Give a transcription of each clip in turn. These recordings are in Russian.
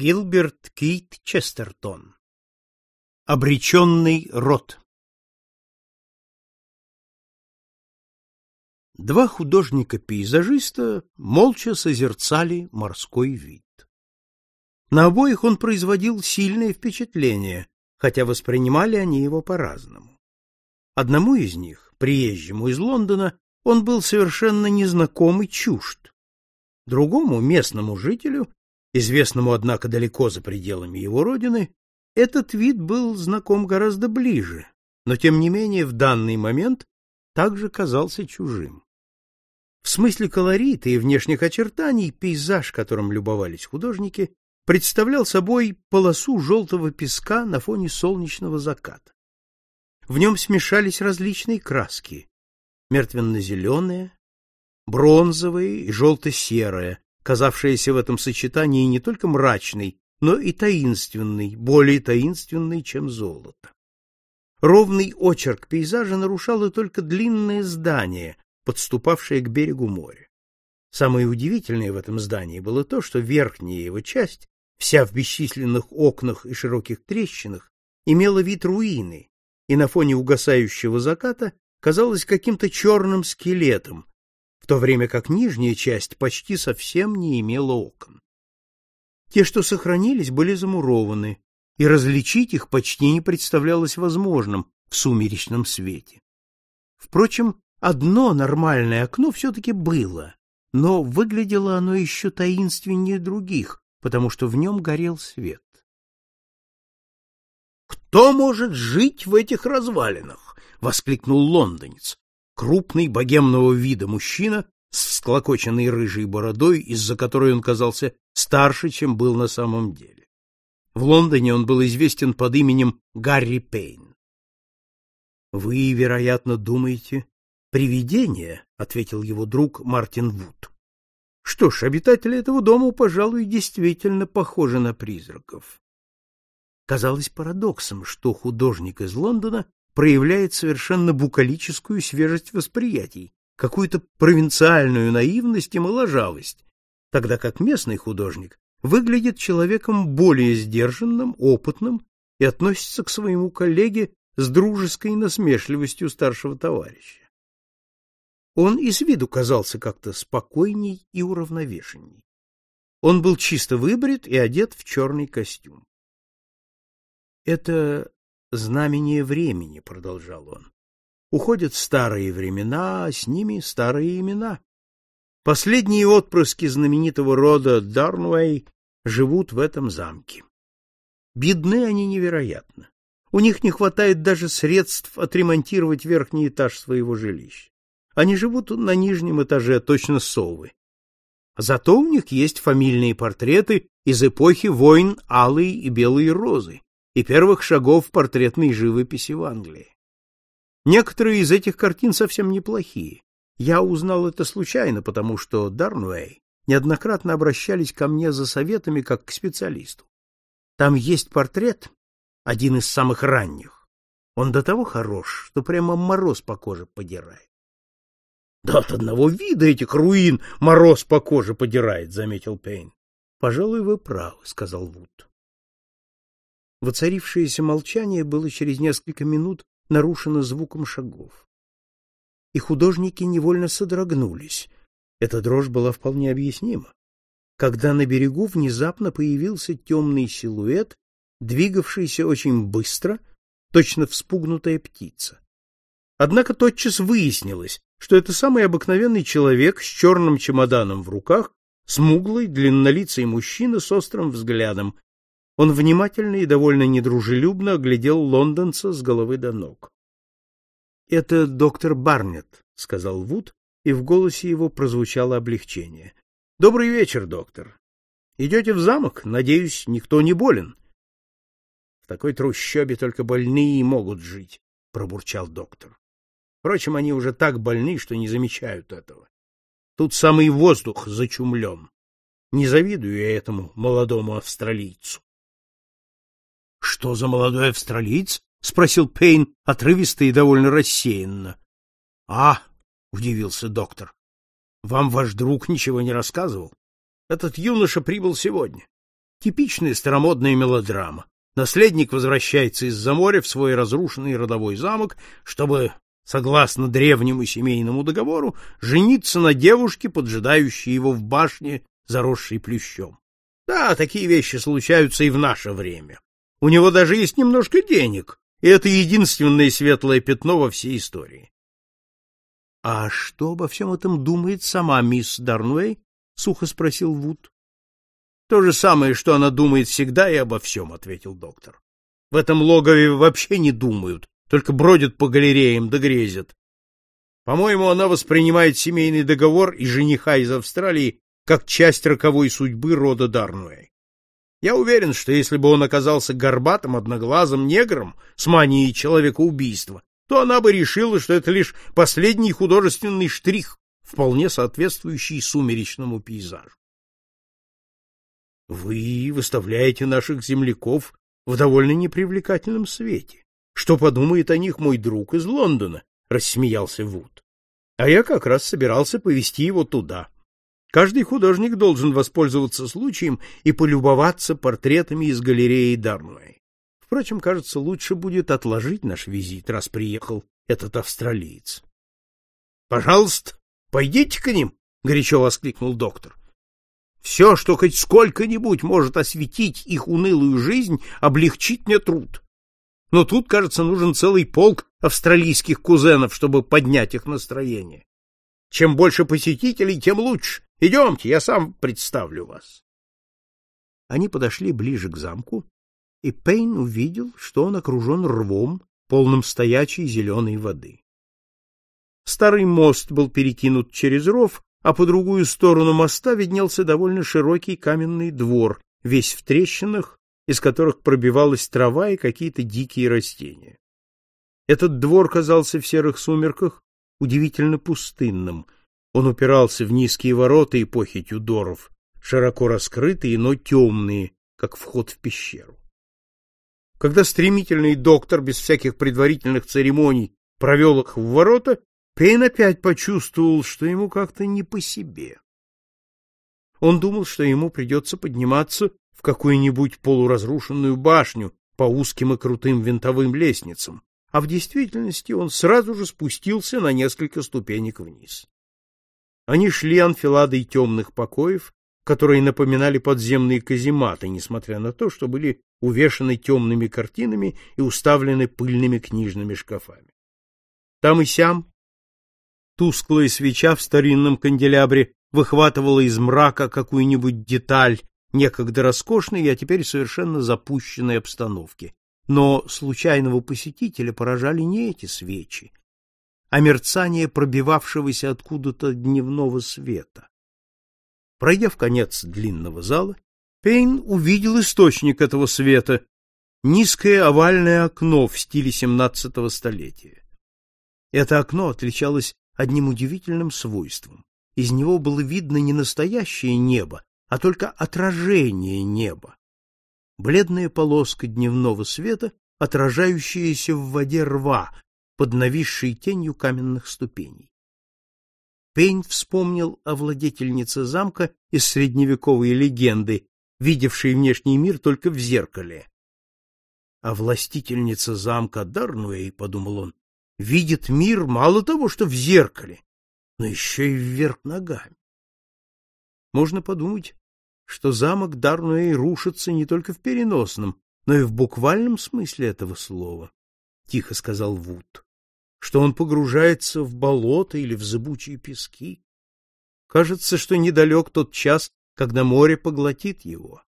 Гилберт Кейт Честертон. Обреченный род. Два художника-пейзажиста молча созерцали морской вид. На обоих он производил сильное впечатление, хотя воспринимали они его по-разному. Одному из них, приезжему из Лондона, он был совершенно незнаком и чужд. Другому, местному жителю, известному, однако, далеко за пределами его родины, этот вид был знаком гораздо ближе, но, тем не менее, в данный момент также казался чужим. В смысле колорита и внешних очертаний пейзаж, которым любовались художники, представлял собой полосу желтого песка на фоне солнечного заката. В нем смешались различные краски — мертвенно-зеленая, бронзовая и желто-серая, казавшаяся в этом сочетании не только мрачной, но и таинственной, более таинственной, чем золото. Ровный очерк пейзажа нарушало только длинное здание, подступавшее к берегу моря. Самое удивительное в этом здании было то, что верхняя его часть, вся в бесчисленных окнах и широких трещинах, имела вид руины, и на фоне угасающего заката казалась каким-то черным скелетом, то время как нижняя часть почти совсем не имела окон. Те, что сохранились, были замурованы, и различить их почти не представлялось возможным в сумеречном свете. Впрочем, одно нормальное окно все-таки было, но выглядело оно еще таинственнее других, потому что в нем горел свет. «Кто может жить в этих развалинах?» — воскликнул лондонец крупный богемного вида мужчина с всклокоченной рыжей бородой, из-за которой он казался старше, чем был на самом деле. В Лондоне он был известен под именем Гарри Пейн. Вы, вероятно, думаете, привидение, ответил его друг Мартин Вуд. Что ж, обитатели этого дома, пожалуй, действительно похожи на призраков. Казалось парадоксом, что художник из Лондона проявляет совершенно букалическую свежесть восприятий, какую-то провинциальную наивность и моложавость, тогда как местный художник выглядит человеком более сдержанным, опытным и относится к своему коллеге с дружеской насмешливостью старшего товарища. Он и с виду казался как-то спокойней и уравновешенней. Он был чисто выбрит и одет в черный костюм. Это знамение времени, продолжал он. Уходят старые времена, а с ними старые имена. Последние отпрыски знаменитого рода Дарнуэй живут в этом замке. Бедны они невероятно. У них не хватает даже средств отремонтировать верхний этаж своего жилища. Они живут на нижнем этаже, точно совы. Зато у них есть фамильные портреты из эпохи войн Алой и Белой Розы и первых шагов портретной живописи в Англии. Некоторые из этих картин совсем неплохие. Я узнал это случайно, потому что Дарнуэй неоднократно обращались ко мне за советами как к специалисту. Там есть портрет, один из самых ранних. Он до того хорош, что прямо мороз по коже подирает. — Да от одного вида этих руин мороз по коже подирает, — заметил Пейн. — Пожалуй, вы правы, — сказал Вуд. Воцарившееся молчание было через несколько минут нарушено звуком шагов. И художники невольно содрогнулись. Эта дрожь была вполне объяснима. Когда на берегу внезапно появился темный силуэт, двигавшийся очень быстро, точно вспугнутая птица. Однако тотчас выяснилось, что это самый обыкновенный человек с черным чемоданом в руках, смуглый, длиннолицый мужчина с острым взглядом, он внимательно и довольно недружелюбно оглядел лондонца с головы до ног. — Это доктор Барнетт, — сказал Вуд, и в голосе его прозвучало облегчение. — Добрый вечер, доктор. Идете в замок? Надеюсь, никто не болен? — В такой трущобе только больные могут жить, — пробурчал доктор. Впрочем, они уже так больны, что не замечают этого. Тут самый воздух зачумлен. Не завидую я этому молодому австралийцу. — Что за молодой австралиец? — спросил Пейн отрывисто и довольно рассеянно. — А, — удивился доктор, — вам ваш друг ничего не рассказывал? Этот юноша прибыл сегодня. Типичная старомодная мелодрама. Наследник возвращается из-за моря в свой разрушенный родовой замок, чтобы, согласно древнему семейному договору, жениться на девушке, поджидающей его в башне, заросшей плющом. Да, такие вещи случаются и в наше время. У него даже есть немножко денег, и это единственное светлое пятно во всей истории. — А что обо всем этом думает сама мисс Дарнуэй? — сухо спросил Вуд. — То же самое, что она думает всегда и обо всем, — ответил доктор. — В этом логове вообще не думают, только бродят по галереям да грезят. По-моему, она воспринимает семейный договор и жениха из Австралии как часть роковой судьбы рода Дарнуэй. Я уверен, что если бы он оказался горбатым, одноглазым негром с манией человекоубийства, то она бы решила, что это лишь последний художественный штрих, вполне соответствующий сумеречному пейзажу. Вы выставляете наших земляков в довольно непривлекательном свете. Что подумает о них мой друг из Лондона? рассмеялся Вуд. А я как раз собирался повести его туда. Каждый художник должен воспользоваться случаем и полюбоваться портретами из галереи Дарнуэй. Впрочем, кажется, лучше будет отложить наш визит, раз приехал этот австралиец. — Пожалуйста, пойдите к ним, — горячо воскликнул доктор. — Все, что хоть сколько-нибудь может осветить их унылую жизнь, облегчит мне труд. Но тут, кажется, нужен целый полк австралийских кузенов, чтобы поднять их настроение. Чем больше посетителей, тем лучше. Идемте, я сам представлю вас. Они подошли ближе к замку, и Пейн увидел, что он окружен рвом, полным стоячей зеленой воды. Старый мост был перекинут через ров, а по другую сторону моста виднелся довольно широкий каменный двор, весь в трещинах, из которых пробивалась трава и какие-то дикие растения. Этот двор казался в серых сумерках удивительно пустынным. Он упирался в низкие ворота эпохи Тюдоров, широко раскрытые, но темные, как вход в пещеру. Когда стремительный доктор без всяких предварительных церемоний провел их в ворота, Пейн опять почувствовал, что ему как-то не по себе. Он думал, что ему придется подниматься в какую-нибудь полуразрушенную башню по узким и крутым винтовым лестницам, а в действительности он сразу же спустился на несколько ступенек вниз. Они шли анфиладой темных покоев, которые напоминали подземные казематы, несмотря на то, что были увешаны темными картинами и уставлены пыльными книжными шкафами. Там и сям тусклая свеча в старинном канделябре выхватывала из мрака какую-нибудь деталь некогда роскошной, а теперь совершенно запущенной обстановки, но случайного посетителя поражали не эти свечи, а мерцание пробивавшегося откуда-то дневного света. Пройдя в конец длинного зала, Пейн увидел источник этого света — низкое овальное окно в стиле XVII столетия. Это окно отличалось одним удивительным свойством. Из него было видно не настоящее небо, а только отражение неба бледная полоска дневного света, отражающаяся в воде рва под нависшей тенью каменных ступеней. Пейн вспомнил о владетельнице замка из средневековой легенды, видевшей внешний мир только в зеркале. А властительница замка Дарнуэй, подумал он, видит мир мало того, что в зеркале, но еще и вверх ногами. Можно подумать, что замок Дарнуэй рушится не только в переносном, но и в буквальном смысле этого слова, — тихо сказал Вуд, — что он погружается в болото или в зыбучие пески. Кажется, что недалек тот час, когда море поглотит его.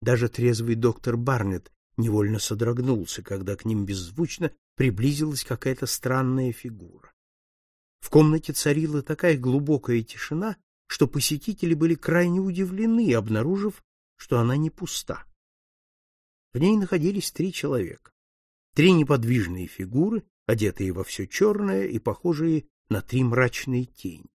Даже трезвый доктор Барнетт невольно содрогнулся, когда к ним беззвучно приблизилась какая-то странная фигура. В комнате царила такая глубокая тишина, что посетители были крайне удивлены, обнаружив, что она не пуста. В ней находились три человека. Три неподвижные фигуры, одетые во все черное и похожие на три мрачные тени.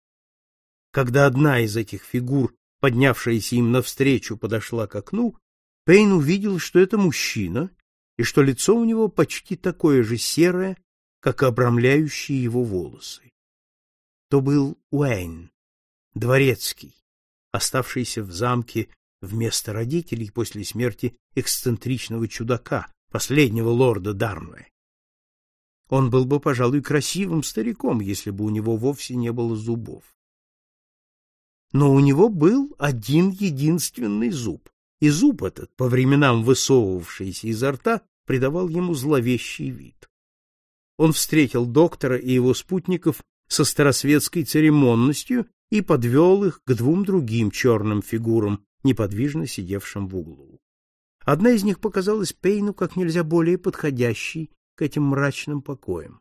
Когда одна из этих фигур, поднявшаяся им навстречу, подошла к окну, Пейн увидел, что это мужчина, и что лицо у него почти такое же серое, как обрамляющие его волосы. То был Уэйн, дворецкий, оставшийся в замке вместо родителей после смерти эксцентричного чудака, последнего лорда Дарнве. Он был бы, пожалуй, красивым стариком, если бы у него вовсе не было зубов. Но у него был один единственный зуб, и зуб этот, по временам высовывавшийся изо рта, придавал ему зловещий вид. Он встретил доктора и его спутников со старосветской церемонностью и подвел их к двум другим черным фигурам, неподвижно сидевшим в углу. Одна из них показалась Пейну как нельзя более подходящей к этим мрачным покоям.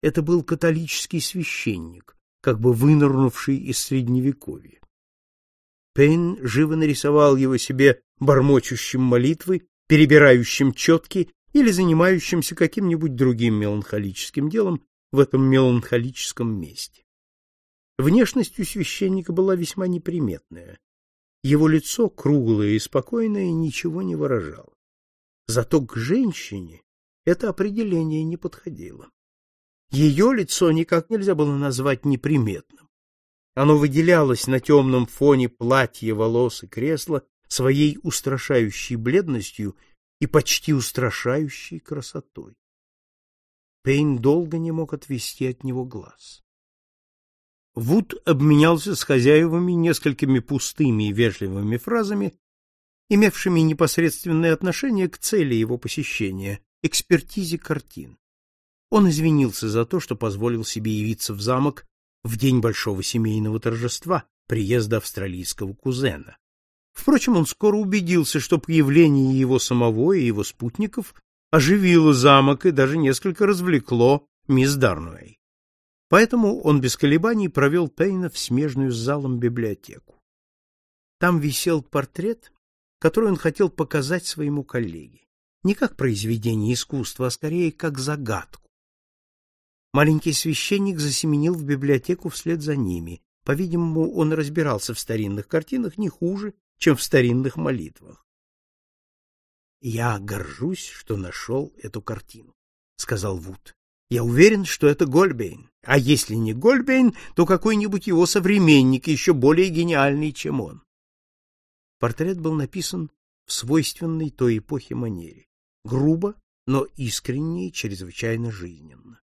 Это был католический священник, как бы вынырнувший из средневековья. Пейн живо нарисовал его себе бормочущим молитвы, перебирающим четки или занимающимся каким-нибудь другим меланхолическим делом в этом меланхолическом месте. Внешность у священника была весьма неприметная. Его лицо, круглое и спокойное, ничего не выражало. Зато к женщине это определение не подходило. Ее лицо никак нельзя было назвать неприметным. Оно выделялось на темном фоне платья, волос и кресла своей устрашающей бледностью и почти устрашающей красотой. Пейн долго не мог отвести от него глаз. Вуд обменялся с хозяевами несколькими пустыми и вежливыми фразами, имевшими непосредственное отношение к цели его посещения экспертизе картин. Он извинился за то, что позволил себе явиться в замок в день большого семейного торжества, приезда австралийского кузена. Впрочем, он скоро убедился, что появление его самого и его спутников оживило замок и даже несколько развлекло мисс Дарнуэй. Поэтому он без колебаний провел Пейна в смежную с залом библиотеку. Там висел портрет, который он хотел показать своему коллеге не как произведение искусства, а скорее как загадку. Маленький священник засеменил в библиотеку вслед за ними. По-видимому, он разбирался в старинных картинах не хуже, чем в старинных молитвах. Я горжусь, что нашел эту картину, сказал Вуд. Я уверен, что это Гольбейн. А если не Гольбейн, то какой-нибудь его современник, еще более гениальный, чем он. Портрет был написан в свойственной той эпохе манере грубо, но искренне и чрезвычайно жизненно.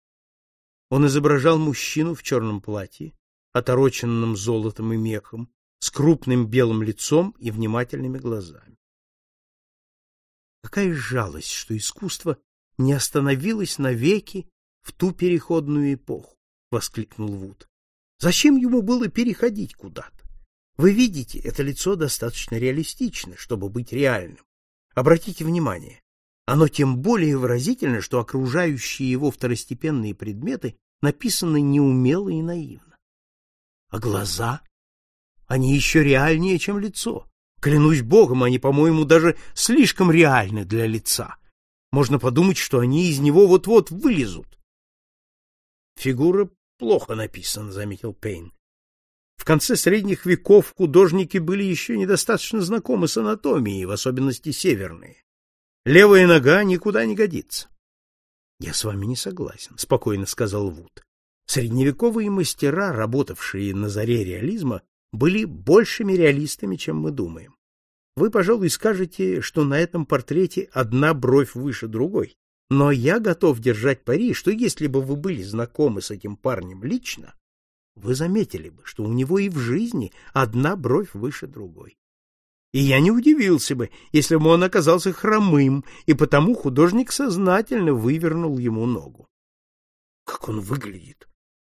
Он изображал мужчину в черном платье, отороченном золотом и мехом, с крупным белым лицом и внимательными глазами. Какая жалость, что искусство не остановилось навеки в ту переходную эпоху, воскликнул Вуд. Зачем ему было переходить куда-то? Вы видите, это лицо достаточно реалистично, чтобы быть реальным. Обратите внимание, оно тем более выразительно, что окружающие его второстепенные предметы написаны неумело и наивно. А глаза? Они еще реальнее, чем лицо. Клянусь богом, они, по-моему, даже слишком реальны для лица. Можно подумать, что они из него вот-вот вылезут. Фигура плохо написана, заметил Пейн. В конце средних веков художники были еще недостаточно знакомы с анатомией, в особенности северные. Левая нога никуда не годится. Я с вами не согласен, спокойно сказал Вуд. Средневековые мастера, работавшие на заре реализма, были большими реалистами, чем мы думаем. Вы, пожалуй, скажете, что на этом портрете одна бровь выше другой. Но я готов держать пари, что если бы вы были знакомы с этим парнем лично, вы заметили бы, что у него и в жизни одна бровь выше другой. И я не удивился бы, если бы он оказался хромым, и потому художник сознательно вывернул ему ногу. — Как он выглядит!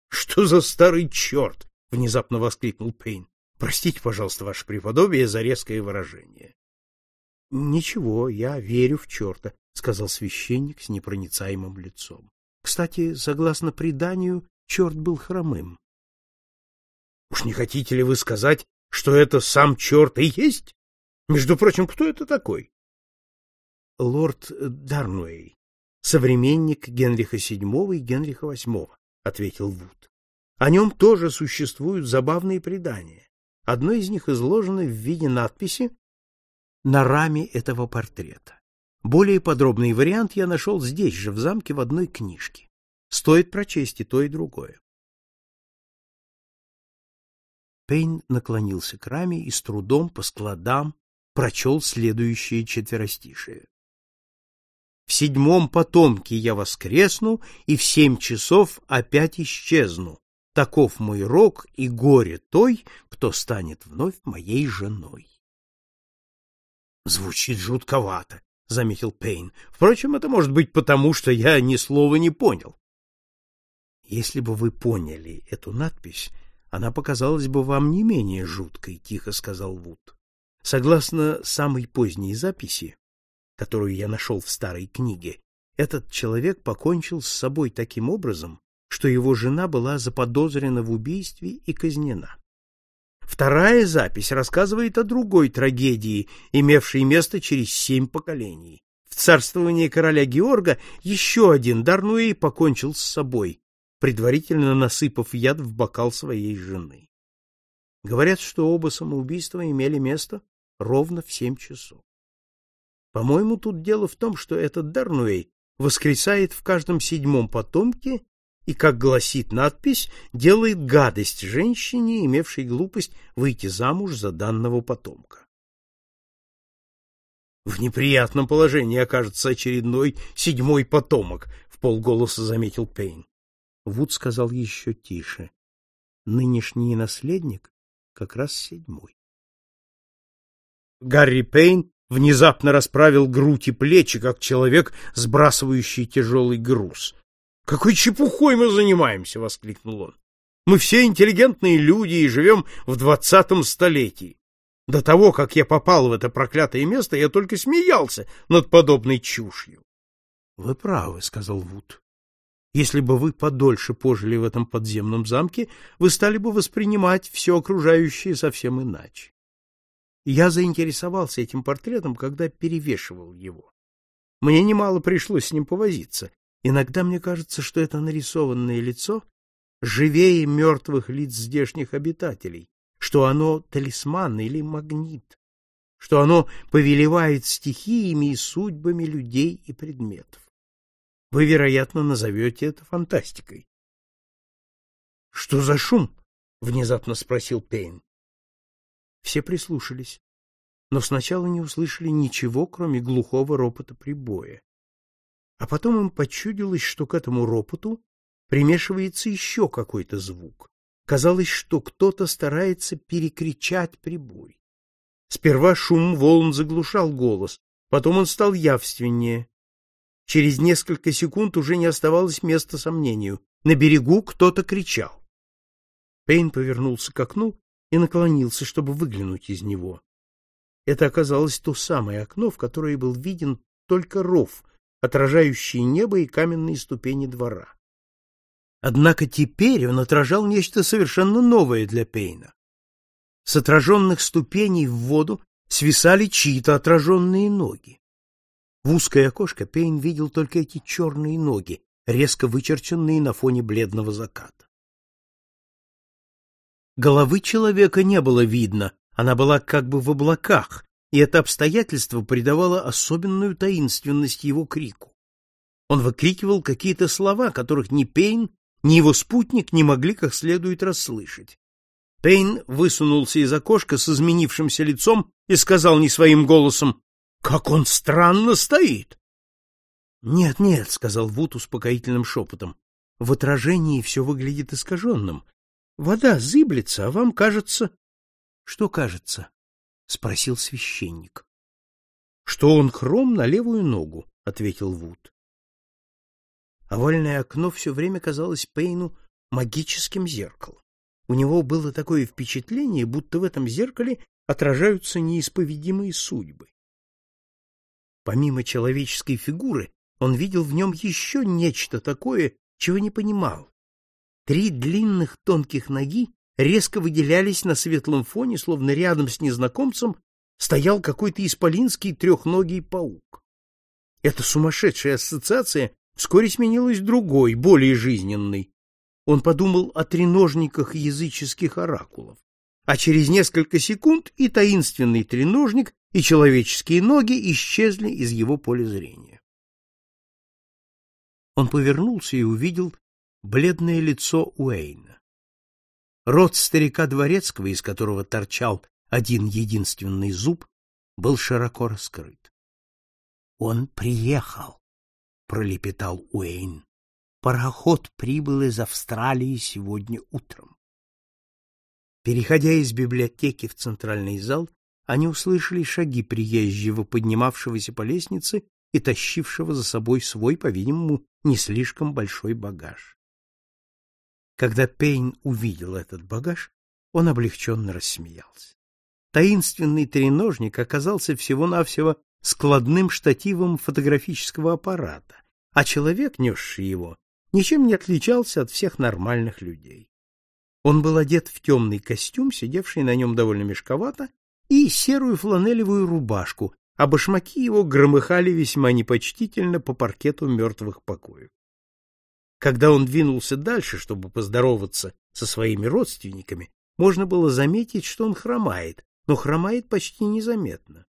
Что за старый черт! — внезапно воскликнул Пейн. — Простите, пожалуйста, ваше преподобие за резкое выражение. — Ничего, я верю в черта, — сказал священник с непроницаемым лицом. Кстати, согласно преданию, черт был хромым. — Уж не хотите ли вы сказать, что это сам черт и есть? Между прочим, кто это такой? Лорд Дарнуэй, современник Генриха VII и Генриха VIII, ответил Вуд. О нем тоже существуют забавные предания. Одно из них изложено в виде надписи на раме этого портрета. Более подробный вариант я нашел здесь же, в замке, в одной книжке. Стоит прочесть и то, и другое. Пейн наклонился к раме и с трудом по складам прочел следующее четверостишее. В седьмом потомке я воскресну, и в семь часов опять исчезну. Таков мой рок и горе той, кто станет вновь моей женой. Звучит жутковато, заметил Пейн. Впрочем, это может быть потому, что я ни слова не понял. Если бы вы поняли эту надпись, она показалась бы вам не менее жуткой, тихо сказал Вуд. Согласно самой поздней записи, которую я нашел в старой книге, этот человек покончил с собой таким образом, что его жена была заподозрена в убийстве и казнена. Вторая запись рассказывает о другой трагедии, имевшей место через семь поколений. В царствовании короля Георга еще один Дарнуэй покончил с собой, предварительно насыпав яд в бокал своей жены. Говорят, что оба самоубийства имели место ровно в семь часов. По-моему, тут дело в том, что этот Дарнуэй воскресает в каждом седьмом потомке и, как гласит надпись, делает гадость женщине, имевшей глупость выйти замуж за данного потомка. В неприятном положении окажется очередной седьмой потомок, в полголоса заметил Пейн. Вуд сказал еще тише. Нынешний наследник как раз седьмой. Гарри Пейн внезапно расправил грудь и плечи, как человек, сбрасывающий тяжелый груз. Какой чепухой мы занимаемся, воскликнул он. Мы все интеллигентные люди и живем в двадцатом столетии. До того, как я попал в это проклятое место, я только смеялся над подобной чушью. Вы правы, сказал Вуд. Если бы вы подольше пожили в этом подземном замке, вы стали бы воспринимать все окружающее совсем иначе. Я заинтересовался этим портретом, когда перевешивал его. Мне немало пришлось с ним повозиться, Иногда мне кажется, что это нарисованное лицо живее мертвых лиц здешних обитателей, что оно талисман или магнит, что оно повелевает стихиями и судьбами людей и предметов. Вы, вероятно, назовете это фантастикой. — Что за шум? — внезапно спросил Пейн. Все прислушались, но сначала не услышали ничего, кроме глухого ропота прибоя. А потом им почудилось, что к этому ропоту примешивается еще какой-то звук. Казалось, что кто-то старается перекричать прибой. Сперва шум волн заглушал голос, потом он стал явственнее. Через несколько секунд уже не оставалось места сомнению. На берегу кто-то кричал. Пейн повернулся к окну и наклонился, чтобы выглянуть из него. Это оказалось то самое окно, в которое был виден только ров, отражающие небо и каменные ступени двора. Однако теперь он отражал нечто совершенно новое для Пейна. С отраженных ступеней в воду свисали чьи-то отраженные ноги. В узкое окошко Пейн видел только эти черные ноги, резко вычерченные на фоне бледного заката. Головы человека не было видно, она была как бы в облаках, и это обстоятельство придавало особенную таинственность его крику. Он выкрикивал какие-то слова, которых ни Пейн, ни его спутник не могли как следует расслышать. Пейн высунулся из окошка с изменившимся лицом и сказал не своим голосом, «Как он странно стоит!» «Нет, нет», — сказал Вуд успокоительным шепотом, — «в отражении все выглядит искаженным. Вода зыблется, а вам кажется...» «Что кажется?» — спросил священник. — Что он хром на левую ногу, — ответил Вуд. Овальное окно все время казалось Пейну магическим зеркалом. У него было такое впечатление, будто в этом зеркале отражаются неисповедимые судьбы. Помимо человеческой фигуры, он видел в нем еще нечто такое, чего не понимал. Три длинных тонких ноги резко выделялись на светлом фоне, словно рядом с незнакомцем стоял какой-то исполинский трехногий паук. Эта сумасшедшая ассоциация вскоре сменилась другой, более жизненной. Он подумал о треножниках языческих оракулов. А через несколько секунд и таинственный треножник, и человеческие ноги исчезли из его поля зрения. Он повернулся и увидел бледное лицо Уэйна. Рот старика дворецкого, из которого торчал один единственный зуб, был широко раскрыт. «Он приехал», — пролепетал Уэйн. «Пароход прибыл из Австралии сегодня утром». Переходя из библиотеки в центральный зал, они услышали шаги приезжего, поднимавшегося по лестнице и тащившего за собой свой, по-видимому, не слишком большой багаж. Когда Пейн увидел этот багаж, он облегченно рассмеялся. Таинственный треножник оказался всего-навсего складным штативом фотографического аппарата, а человек, несший его, ничем не отличался от всех нормальных людей. Он был одет в темный костюм, сидевший на нем довольно мешковато, и серую фланелевую рубашку, а башмаки его громыхали весьма непочтительно по паркету мертвых покоев. Когда он двинулся дальше, чтобы поздороваться со своими родственниками, можно было заметить, что он хромает, но хромает почти незаметно.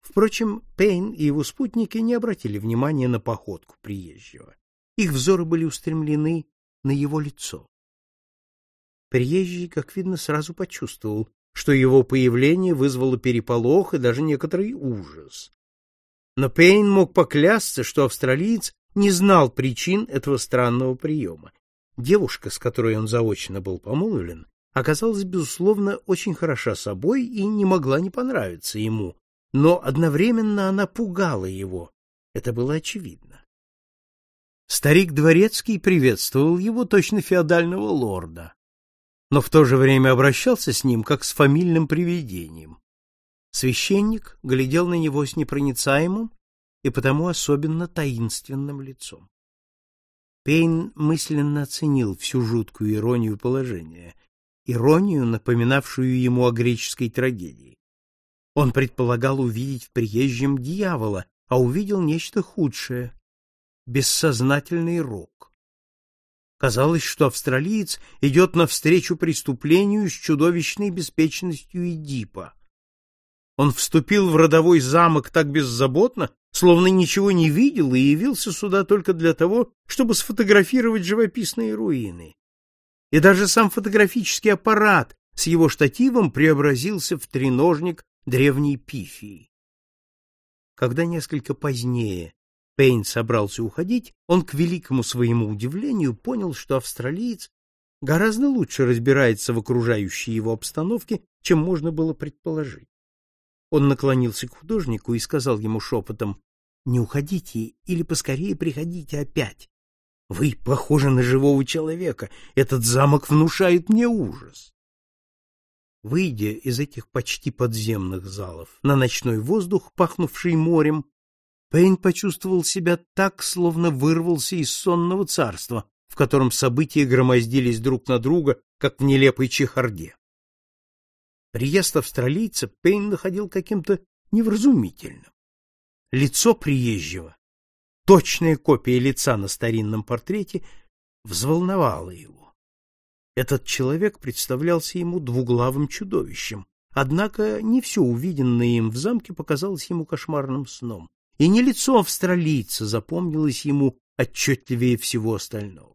Впрочем, Пейн и его спутники не обратили внимания на походку приезжего. Их взоры были устремлены на его лицо. Приезжий, как видно, сразу почувствовал, что его появление вызвало переполох и даже некоторый ужас. Но Пейн мог поклясться, что австралиец не знал причин этого странного приема. Девушка, с которой он заочно был помолвлен, оказалась, безусловно, очень хороша собой и не могла не понравиться ему, но одновременно она пугала его. Это было очевидно. Старик Дворецкий приветствовал его точно феодального лорда, но в то же время обращался с ним как с фамильным привидением. Священник глядел на него с непроницаемым и потому особенно таинственным лицом. Пейн мысленно оценил всю жуткую иронию положения, иронию, напоминавшую ему о греческой трагедии. Он предполагал увидеть в приезжем дьявола, а увидел нечто худшее — бессознательный рок. Казалось, что австралиец идет навстречу преступлению с чудовищной беспечностью Эдипа. Он вступил в родовой замок так беззаботно, словно ничего не видел и явился сюда только для того, чтобы сфотографировать живописные руины и даже сам фотографический аппарат с его штативом преобразился в треножник древней пифии. Когда несколько позднее Пейн собрался уходить, он к великому своему удивлению понял, что австралиец гораздо лучше разбирается в окружающей его обстановке, чем можно было предположить. Он наклонился к художнику и сказал ему шепотом, «Не уходите или поскорее приходите опять. Вы похожи на живого человека. Этот замок внушает мне ужас. Выйдя из этих почти подземных залов на ночной воздух, пахнувший морем, Пейн почувствовал себя так, словно вырвался из сонного царства, в котором события громоздились друг на друга, как в нелепой чехарде. Приезд австралийца Пейн находил каким-то невразумительным. Лицо приезжего точная копия лица на старинном портрете, взволновала его. Этот человек представлялся ему двуглавым чудовищем, однако не все увиденное им в замке показалось ему кошмарным сном, и не лицо австралийца запомнилось ему отчетливее всего остального.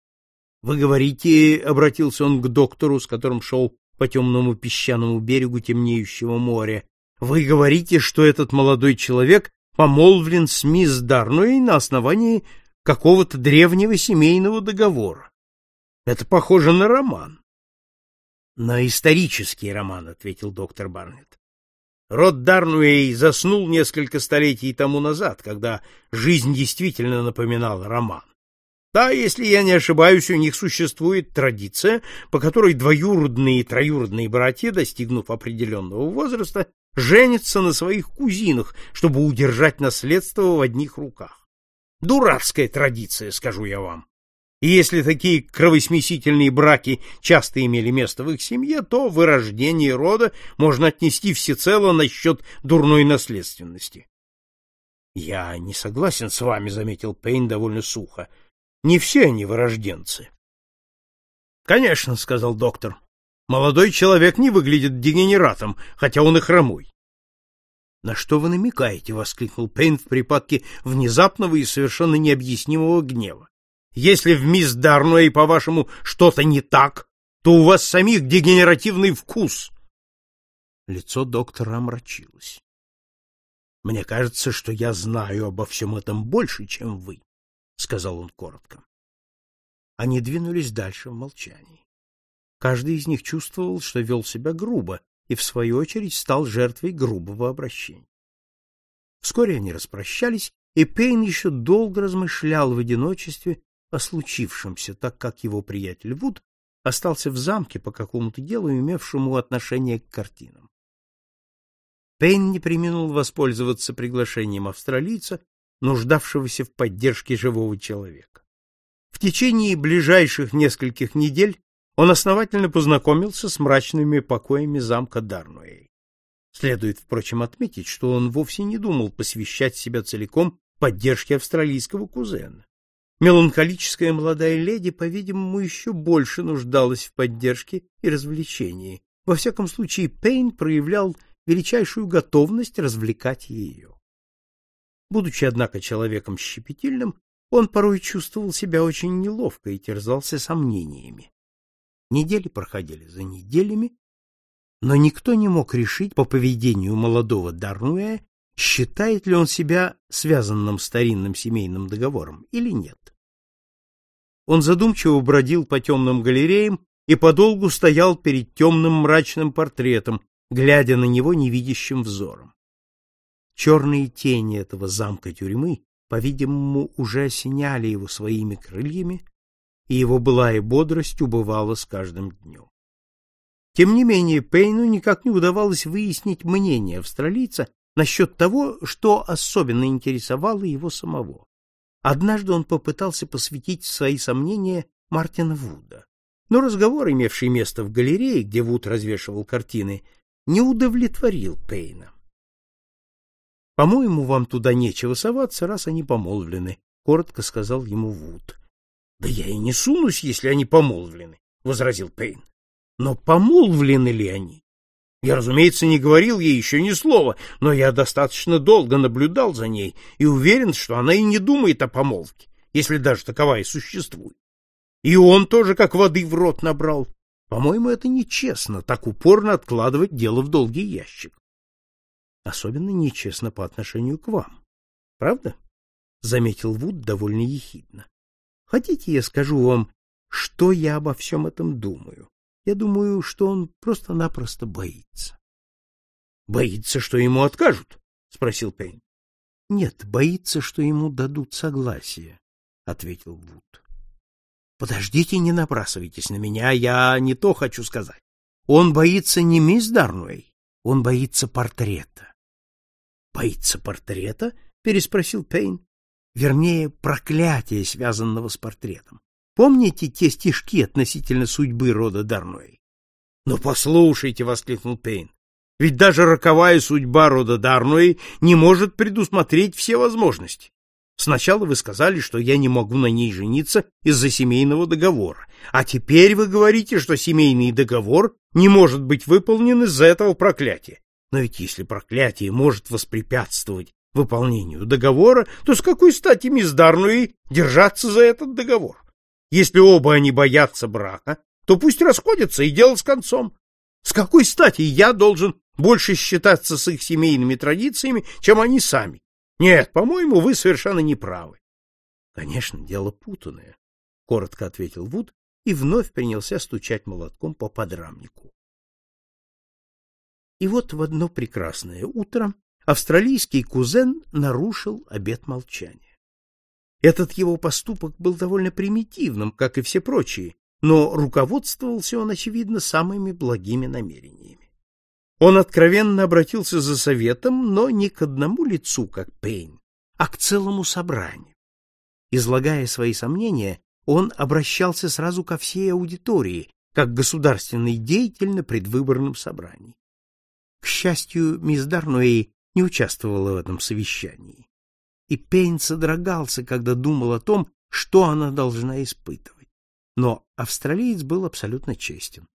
— Вы говорите, — обратился он к доктору, с которым шел по темному песчаному берегу темнеющего моря, — вы говорите, что этот молодой человек помолвлен с мисс Дарной на основании какого-то древнего семейного договора. Это похоже на роман. На исторический роман, ответил доктор Барнетт. Род Дарнуэй заснул несколько столетий тому назад, когда жизнь действительно напоминала роман. Да, если я не ошибаюсь, у них существует традиция, по которой двоюродные и троюродные братья, достигнув определенного возраста, женятся на своих кузинах, чтобы удержать наследство в одних руках. Дурацкая традиция, скажу я вам. И если такие кровосмесительные браки часто имели место в их семье, то вырождение рода можно отнести всецело насчет дурной наследственности. — Я не согласен с вами, — заметил Пейн довольно сухо. — Не все они вырожденцы. — Конечно, — сказал доктор. Молодой человек не выглядит дегенератом, хотя он и хромой. На что вы намекаете? воскликнул Пейн в припадке внезапного и совершенно необъяснимого гнева. Если в мисс Дарной, по-вашему, что-то не так, то у вас самих дегенеративный вкус. Лицо доктора омрачилось. Мне кажется, что я знаю обо всем этом больше, чем вы, сказал он коротко. Они двинулись дальше в молчании. Каждый из них чувствовал, что вел себя грубо, и в свою очередь стал жертвой грубого обращения. Вскоре они распрощались, и Пейн еще долго размышлял в одиночестве о случившемся, так как его приятель Вуд остался в замке по какому-то делу, имевшему отношение к картинам. Пейн не преминул воспользоваться приглашением австралийца, нуждавшегося в поддержке живого человека. В течение ближайших нескольких недель он основательно познакомился с мрачными покоями замка Дарнуэй. Следует, впрочем, отметить, что он вовсе не думал посвящать себя целиком поддержке австралийского кузена. Меланхолическая молодая леди, по-видимому, еще больше нуждалась в поддержке и развлечении. Во всяком случае, Пейн проявлял величайшую готовность развлекать ее. Будучи, однако, человеком щепетильным, он порой чувствовал себя очень неловко и терзался сомнениями. Недели проходили за неделями, но никто не мог решить по поведению молодого Дарнуэ, считает ли он себя связанным старинным семейным договором или нет. Он задумчиво бродил по темным галереям и подолгу стоял перед темным мрачным портретом, глядя на него невидящим взором. Черные тени этого замка-тюрьмы, по-видимому, уже осеняли его своими крыльями, и его былая бодрость убывала с каждым днем. Тем не менее, Пейну никак не удавалось выяснить мнение австралийца насчет того, что особенно интересовало его самого. Однажды он попытался посвятить свои сомнения Мартина Вуда. Но разговор, имевший место в галерее, где Вуд развешивал картины, не удовлетворил Пейна. «По-моему, вам туда нечего соваться, раз они помолвлены», — коротко сказал ему Вуд. Да я и не сунусь, если они помолвлены, возразил Пейн. Но помолвлены ли они? Я, разумеется, не говорил ей еще ни слова, но я достаточно долго наблюдал за ней и уверен, что она и не думает о помолвке, если даже таковая существует. И он тоже как воды в рот набрал. По-моему, это нечестно, так упорно откладывать дело в долгий ящик. Особенно нечестно по отношению к вам. Правда? Заметил Вуд довольно ехидно. Хотите, я скажу вам, что я обо всем этом думаю? Я думаю, что он просто-напросто боится. — Боится, что ему откажут? — спросил Пейн. — Нет, боится, что ему дадут согласие, — ответил Вуд. — Подождите, не набрасывайтесь на меня, я не то хочу сказать. Он боится не мисс Дарнуэй, он боится портрета. — Боится портрета? — переспросил Пейн вернее, проклятия, связанного с портретом. Помните те стишки относительно судьбы рода Дарной? — Ну, послушайте, — воскликнул Пейн, — ведь даже роковая судьба рода Дарной не может предусмотреть все возможности. Сначала вы сказали, что я не могу на ней жениться из-за семейного договора, а теперь вы говорите, что семейный договор не может быть выполнен из-за этого проклятия. Но ведь если проклятие может воспрепятствовать выполнению договора, то с какой стати мисс держаться за этот договор? Если оба они боятся брака, то пусть расходятся и дело с концом. С какой стати я должен больше считаться с их семейными традициями, чем они сами? Нет, по-моему, вы совершенно не правы. Конечно, дело путанное, коротко ответил Вуд и вновь принялся стучать молотком по подрамнику. И вот в одно прекрасное утро австралийский кузен нарушил обет молчания. Этот его поступок был довольно примитивным, как и все прочие, но руководствовался он, очевидно, самыми благими намерениями. Он откровенно обратился за советом, но не к одному лицу, как Пейн, а к целому собранию. Излагая свои сомнения, он обращался сразу ко всей аудитории, как государственный деятель на предвыборном собрании. К счастью, мисс Дарнуэй не участвовала в этом совещании. И Пейн содрогался, когда думал о том, что она должна испытывать. Но австралиец был абсолютно честен.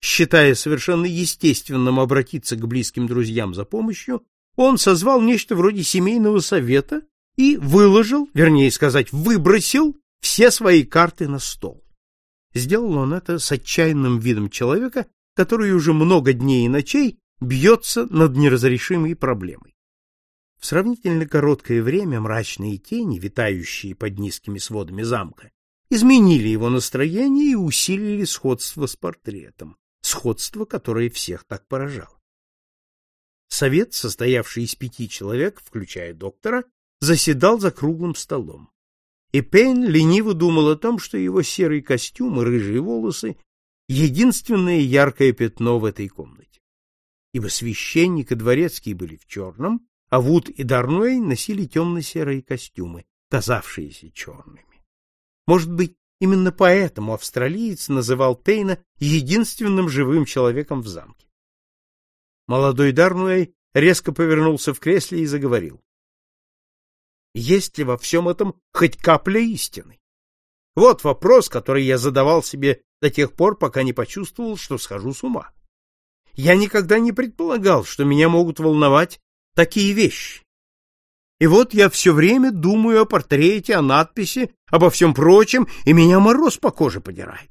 Считая совершенно естественным обратиться к близким друзьям за помощью, он созвал нечто вроде семейного совета и выложил, вернее сказать, выбросил все свои карты на стол. Сделал он это с отчаянным видом человека, который уже много дней и ночей бьется над неразрешимой проблемой. В сравнительно короткое время мрачные тени, витающие под низкими сводами замка, изменили его настроение и усилили сходство с портретом, сходство, которое всех так поражало. Совет, состоявший из пяти человек, включая доктора, заседал за круглым столом. И Пейн лениво думал о том, что его серый костюм и рыжие волосы — единственное яркое пятно в этой комнате. Ибо священник и дворецкий были в черном, а Вуд и Дарнуэй носили темно-серые костюмы, казавшиеся черными. Может быть, именно поэтому австралиец называл Пейна единственным живым человеком в замке. Молодой Дарнуэй резко повернулся в кресле и заговорил. Есть ли во всем этом хоть капля истины? Вот вопрос, который я задавал себе до тех пор, пока не почувствовал, что схожу с ума. Я никогда не предполагал, что меня могут волновать такие вещи. И вот я все время думаю о портрете, о надписи, обо всем прочем, и меня мороз по коже подирает.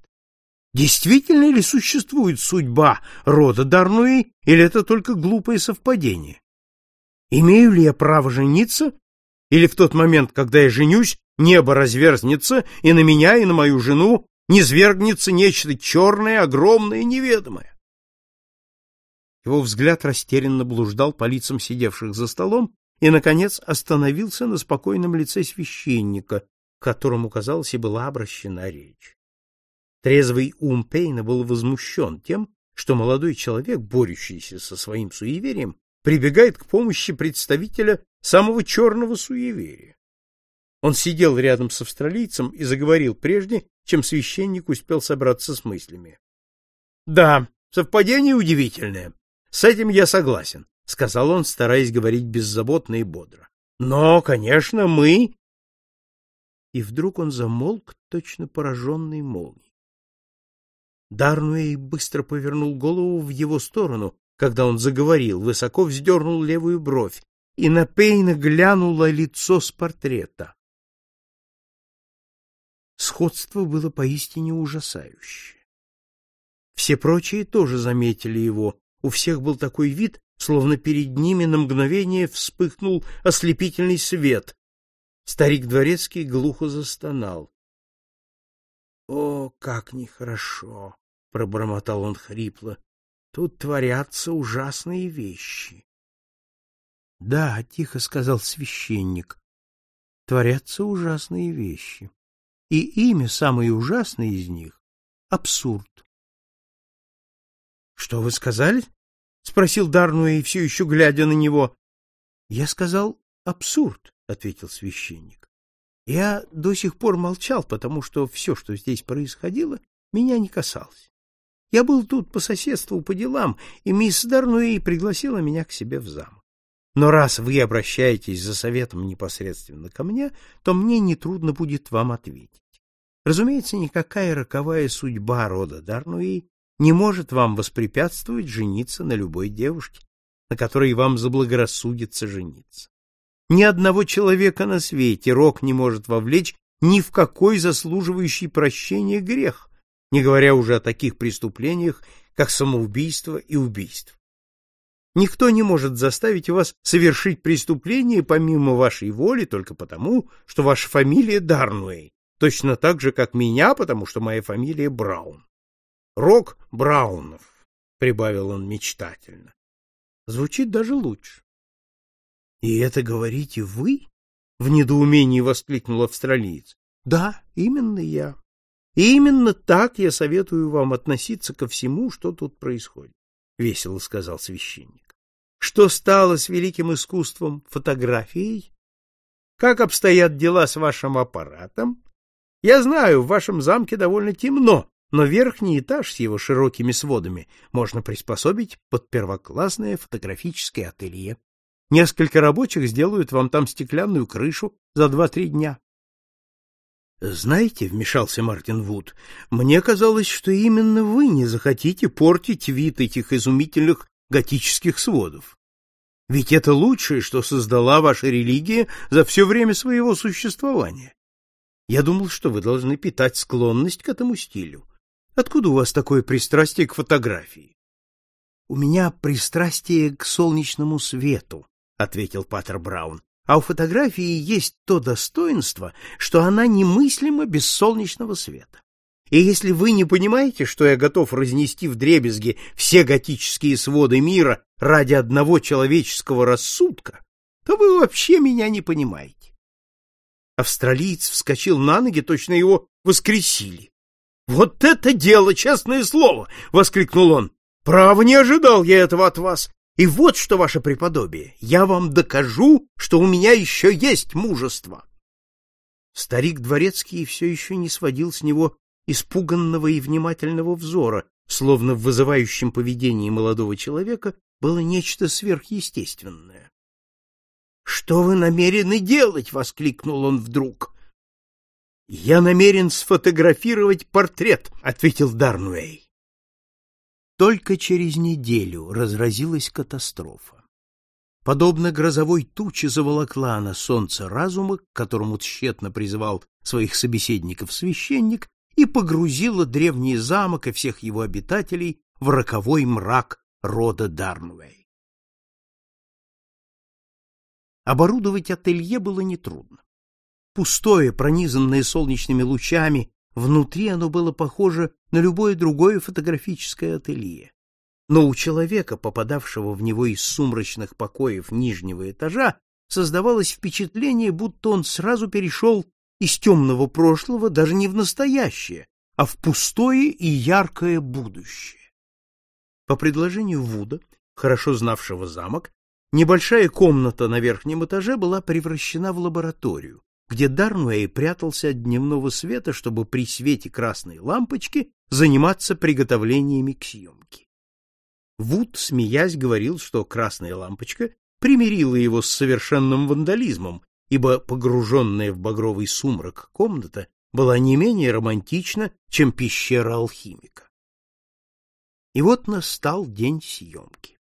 Действительно ли существует судьба рода Дарнуи, или это только глупое совпадение? Имею ли я право жениться, или в тот момент, когда я женюсь, небо разверзнется, и на меня, и на мою жену низвергнется нечто черное, огромное, неведомое? Его взгляд растерянно блуждал по лицам сидевших за столом и, наконец, остановился на спокойном лице священника, к которому, казалось, и была обращена речь. Трезвый ум Пейна был возмущен тем, что молодой человек, борющийся со своим суеверием, прибегает к помощи представителя самого черного суеверия. Он сидел рядом с австралийцем и заговорил прежде, чем священник успел собраться с мыслями. — Да, совпадение удивительное. С этим я согласен. — сказал он, стараясь говорить беззаботно и бодро. — Но, конечно, мы... И вдруг он замолк, точно пораженный молнией. Дарнуэй быстро повернул голову в его сторону, когда он заговорил, высоко вздернул левую бровь, и на Пейна глянуло лицо с портрета. Сходство было поистине ужасающее. Все прочие тоже заметили его, у всех был такой вид, словно перед ними на мгновение вспыхнул ослепительный свет. Старик дворецкий глухо застонал. — О, как нехорошо! — пробормотал он хрипло. — Тут творятся ужасные вещи. — Да, — тихо сказал священник, — творятся ужасные вещи. И имя самое ужасное из них — абсурд. — Что вы сказали? — спросил Дарнуэй, все еще глядя на него. — Я сказал абсурд, — ответил священник. Я до сих пор молчал, потому что все, что здесь происходило, меня не касалось. Я был тут по соседству по делам, и мисс Дарнуэй пригласила меня к себе в замок. Но раз вы обращаетесь за советом непосредственно ко мне, то мне нетрудно будет вам ответить. Разумеется, никакая роковая судьба рода Дарнуэй не может вам воспрепятствовать жениться на любой девушке, на которой вам заблагорассудится жениться. Ни одного человека на свете рок не может вовлечь ни в какой заслуживающий прощения грех, не говоря уже о таких преступлениях, как самоубийство и убийство. Никто не может заставить вас совершить преступление помимо вашей воли только потому, что ваша фамилия Дарнуэй, точно так же, как меня, потому что моя фамилия Браун. Рок Браунов, прибавил он мечтательно. Звучит даже лучше. И это говорите вы? В недоумении воскликнул австралиец. Да, именно я. И именно так я советую вам относиться ко всему, что тут происходит, весело сказал священник. Что стало с великим искусством фотографией? Как обстоят дела с вашим аппаратом? Я знаю, в вашем замке довольно темно, но верхний этаж с его широкими сводами можно приспособить под первоклассное фотографическое ателье. Несколько рабочих сделают вам там стеклянную крышу за два-три дня. Знаете, вмешался Мартин Вуд, мне казалось, что именно вы не захотите портить вид этих изумительных готических сводов. Ведь это лучшее, что создала ваша религия за все время своего существования. Я думал, что вы должны питать склонность к этому стилю. Откуда у вас такое пристрастие к фотографии? У меня пристрастие к солнечному свету, ответил Паттер Браун. А у фотографии есть то достоинство, что она немыслима без солнечного света. И если вы не понимаете, что я готов разнести в дребезги все готические своды мира ради одного человеческого рассудка, то вы вообще меня не понимаете. Австралиец вскочил на ноги, точно его воскресили. Вот это дело, честное слово, воскликнул он. Право не ожидал я этого от вас. И вот что ваше преподобие, я вам докажу, что у меня еще есть мужество. Старик дворецкий все еще не сводил с него испуганного и внимательного взора, словно в вызывающем поведении молодого человека было нечто сверхъестественное. Что вы намерены делать? воскликнул он вдруг. Я намерен сфотографировать портрет, ответил Дарнуэй. Только через неделю разразилась катастрофа. Подобно грозовой туче заволокла она солнце разума, к которому тщетно призывал своих собеседников священник, и погрузила древний замок и всех его обитателей в роковой мрак рода Дарнуэй. Оборудовать ателье было нетрудно. Пустое, пронизанное солнечными лучами, внутри оно было похоже на любое другое фотографическое ателье. Но у человека, попадавшего в него из сумрачных покоев нижнего этажа, создавалось впечатление, будто он сразу перешел из темного прошлого даже не в настоящее, а в пустое и яркое будущее. По предложению Вуда, хорошо знавшего замок, небольшая комната на верхнем этаже была превращена в лабораторию, где Дарнуэй прятался от дневного света, чтобы при свете красной лампочки заниматься приготовлениями к съемке. Вуд, смеясь, говорил, что красная лампочка примирила его с совершенным вандализмом ибо погруженная в багровый сумрак комната была не менее романтична, чем пещера алхимика. И вот настал день съемки.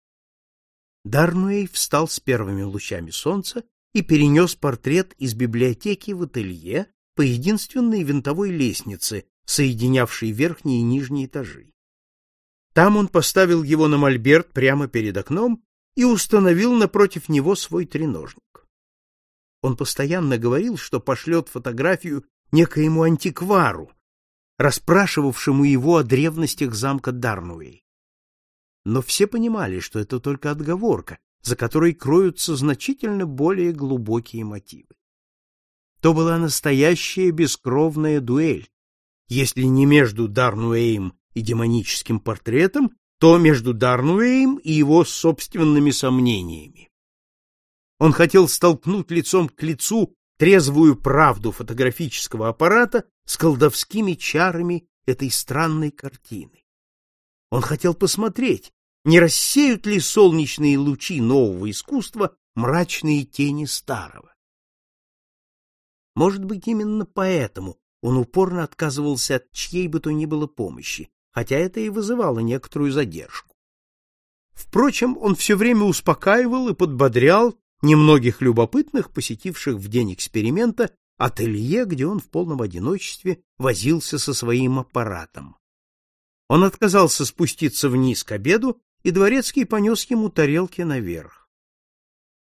Дарнуэй встал с первыми лучами солнца и перенес портрет из библиотеки в ателье по единственной винтовой лестнице, соединявшей верхние и нижние этажи. Там он поставил его на мольберт прямо перед окном и установил напротив него свой треножник. Он постоянно говорил, что пошлет фотографию некоему антиквару, расспрашивавшему его о древностях замка Дарнуэй. Но все понимали, что это только отговорка, за которой кроются значительно более глубокие мотивы. То была настоящая бескровная дуэль, если не между Дарнуэем и демоническим портретом, то между Дарнуэем и его собственными сомнениями. Он хотел столкнуть лицом к лицу трезвую правду фотографического аппарата с колдовскими чарами этой странной картины. Он хотел посмотреть, не рассеют ли солнечные лучи нового искусства мрачные тени старого. Может быть, именно поэтому он упорно отказывался от чьей бы то ни было помощи, хотя это и вызывало некоторую задержку. Впрочем, он все время успокаивал и подбодрял немногих любопытных, посетивших в день эксперимента ателье, где он в полном одиночестве возился со своим аппаратом. Он отказался спуститься вниз к обеду, и дворецкий понес ему тарелки наверх.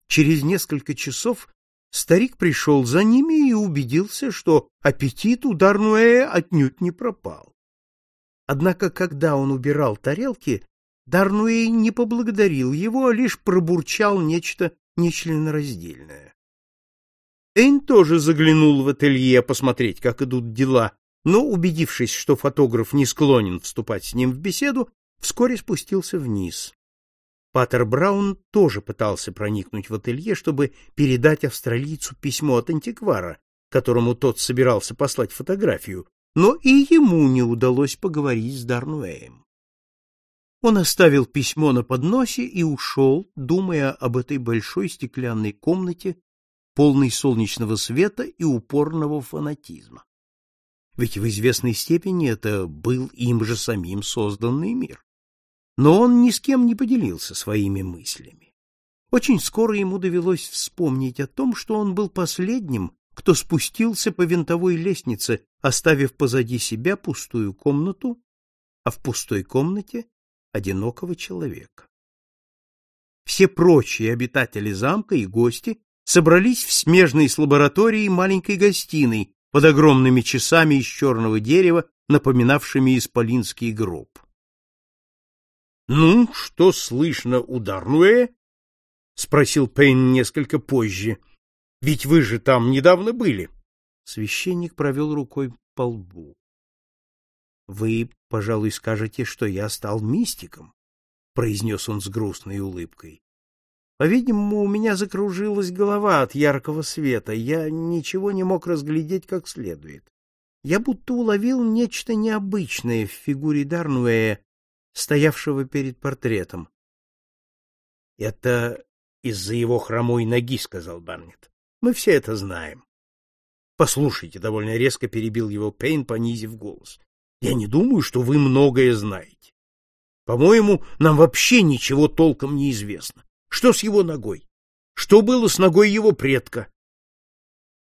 Через несколько часов старик пришел за ними и убедился, что аппетит у Дарнуэя отнюдь не пропал. Однако, когда он убирал тарелки, Дарнуэй не поблагодарил его, а лишь пробурчал нечто нечленораздельное. Эйн тоже заглянул в ателье посмотреть, как идут дела, но, убедившись, что фотограф не склонен вступать с ним в беседу, вскоре спустился вниз. Паттер Браун тоже пытался проникнуть в ателье, чтобы передать австралийцу письмо от антиквара, которому тот собирался послать фотографию, но и ему не удалось поговорить с Дарнуэем. Он оставил письмо на подносе и ушел, думая об этой большой стеклянной комнате, полной солнечного света и упорного фанатизма. Ведь в известной степени это был им же самим созданный мир. Но он ни с кем не поделился своими мыслями. Очень скоро ему довелось вспомнить о том, что он был последним, кто спустился по винтовой лестнице, оставив позади себя пустую комнату, а в пустой комнате одинокого человека. все прочие обитатели замка и гости собрались в смежной с лабораторией маленькой гостиной под огромными часами из черного дерева, напоминавшими исполинский гроб. — Ну, что слышно у Дарнуэ? — спросил Пейн несколько позже. — Ведь вы же там недавно были. Священник провел рукой по лбу. — Вы, пожалуй, скажете, что я стал мистиком, — произнес он с грустной улыбкой. По-видимому, у меня закружилась голова от яркого света, я ничего не мог разглядеть как следует. Я будто уловил нечто необычное в фигуре Дарнуэя, стоявшего перед портретом. — Это из-за его хромой ноги, — сказал Барнетт. — Мы все это знаем. — Послушайте, — довольно резко перебил его Пейн, понизив голос. — Я не думаю, что вы многое знаете. По-моему, нам вообще ничего толком не известно. Что с его ногой? Что было с ногой его предка?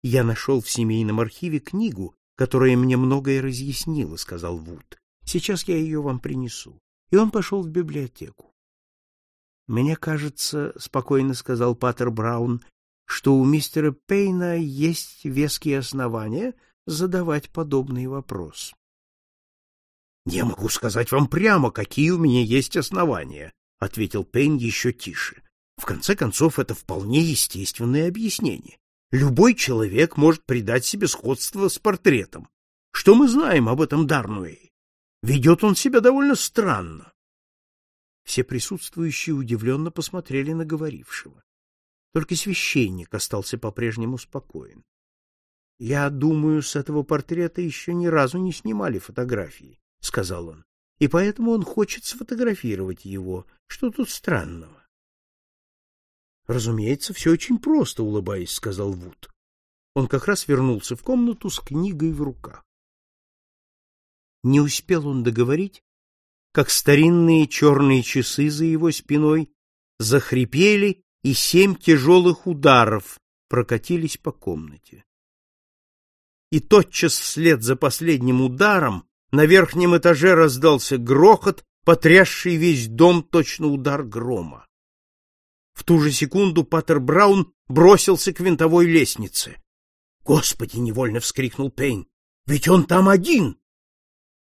Я нашел в семейном архиве книгу, которая мне многое разъяснила, сказал Вуд. Сейчас я ее вам принесу. И он пошел в библиотеку. Мне кажется, спокойно сказал Паттер Браун, что у мистера Пейна есть веские основания задавать подобный вопрос. Я могу сказать вам прямо, какие у меня есть основания, ответил Пейн еще тише. В конце концов, это вполне естественное объяснение. Любой человек может придать себе сходство с портретом. Что мы знаем об этом Дарнуэе? Ведет он себя довольно странно. Все присутствующие удивленно посмотрели на говорившего. Только священник остался по-прежнему спокоен. — Я думаю, с этого портрета еще ни разу не снимали фотографии, — сказал он, — и поэтому он хочет сфотографировать его. Что тут странного? — Разумеется, все очень просто, — улыбаясь, сказал Вуд. Он как раз вернулся в комнату с книгой в руках. Не успел он договорить, как старинные черные часы за его спиной захрипели, и семь тяжелых ударов прокатились по комнате. И тотчас вслед за последним ударом на верхнем этаже раздался грохот, потрясший весь дом точно удар грома. В ту же секунду Паттер Браун бросился к винтовой лестнице. «Господи!» — невольно вскрикнул Пейн. «Ведь он там один!»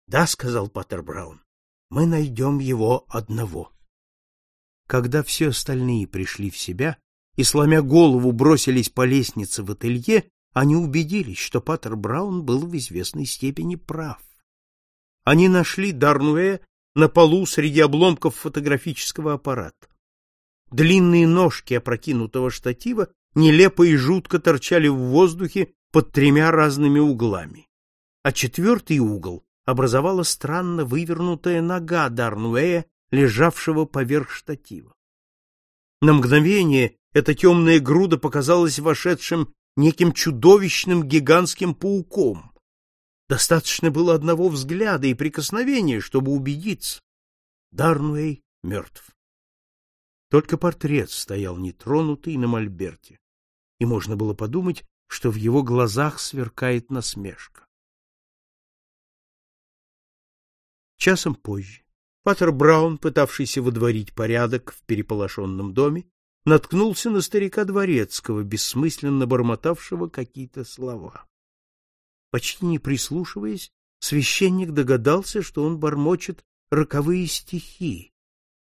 «Да», — сказал Паттер Браун, — «мы найдем его одного». Когда все остальные пришли в себя и, сломя голову, бросились по лестнице в ателье, они убедились, что Паттер Браун был в известной степени прав. Они нашли Дарнуэ на полу среди обломков фотографического аппарата. Длинные ножки опрокинутого штатива нелепо и жутко торчали в воздухе под тремя разными углами. А четвертый угол образовала странно вывернутая нога Дарнуэя, лежавшего поверх штатива. На мгновение эта темная груда показалась вошедшим неким чудовищным гигантским пауком. Достаточно было одного взгляда и прикосновения, чтобы убедиться. Дарнуэй мертв. Только портрет стоял нетронутый на мольберте, и можно было подумать, что в его глазах сверкает насмешка. Часом позже Паттер Браун, пытавшийся водворить порядок в переполошенном доме, наткнулся на старика Дворецкого, бессмысленно бормотавшего какие-то слова. Почти не прислушиваясь, священник догадался, что он бормочет роковые стихи,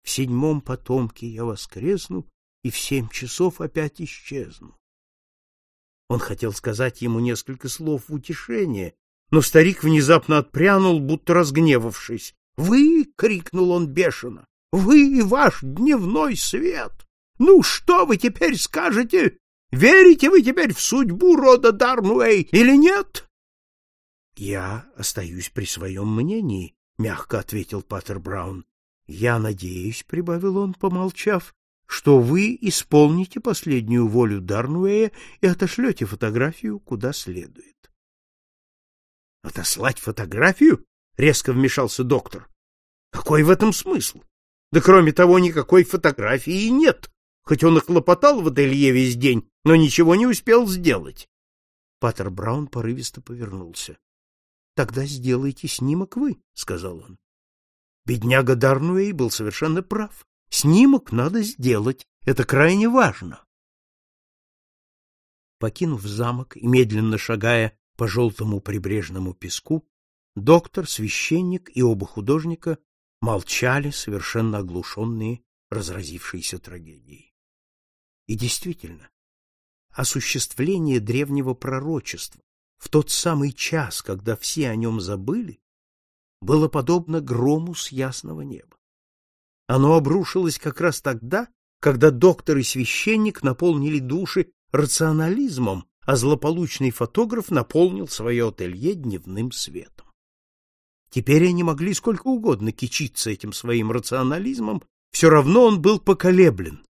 в седьмом потомке я воскресну и в семь часов опять исчезну. Он хотел сказать ему несколько слов в утешение, но старик внезапно отпрянул, будто разгневавшись. «Вы!» — крикнул он бешено. «Вы и ваш дневной свет! Ну, что вы теперь скажете? Верите вы теперь в судьбу рода Дарнуэй или нет?» «Я остаюсь при своем мнении», — мягко ответил Паттер Браун. Я надеюсь, — прибавил он, помолчав, — что вы исполните последнюю волю Дарнуэя и отошлете фотографию куда следует. — Отослать фотографию? — резко вмешался доктор. — Какой в этом смысл? Да кроме того, никакой фотографии и нет, хоть он и хлопотал в ателье весь день, но ничего не успел сделать. Паттер Браун порывисто повернулся. — Тогда сделайте снимок вы, — сказал он. Бедняга Дарнуэй был совершенно прав. Снимок надо сделать, это крайне важно. Покинув замок и медленно шагая по желтому прибрежному песку, доктор, священник и оба художника молчали, совершенно оглушенные разразившейся трагедией. И действительно, осуществление древнего пророчества в тот самый час, когда все о нем забыли, было подобно грому с ясного неба. Оно обрушилось как раз тогда, когда доктор и священник наполнили души рационализмом, а злополучный фотограф наполнил свое ателье дневным светом. Теперь они могли сколько угодно кичиться этим своим рационализмом, все равно он был поколеблен,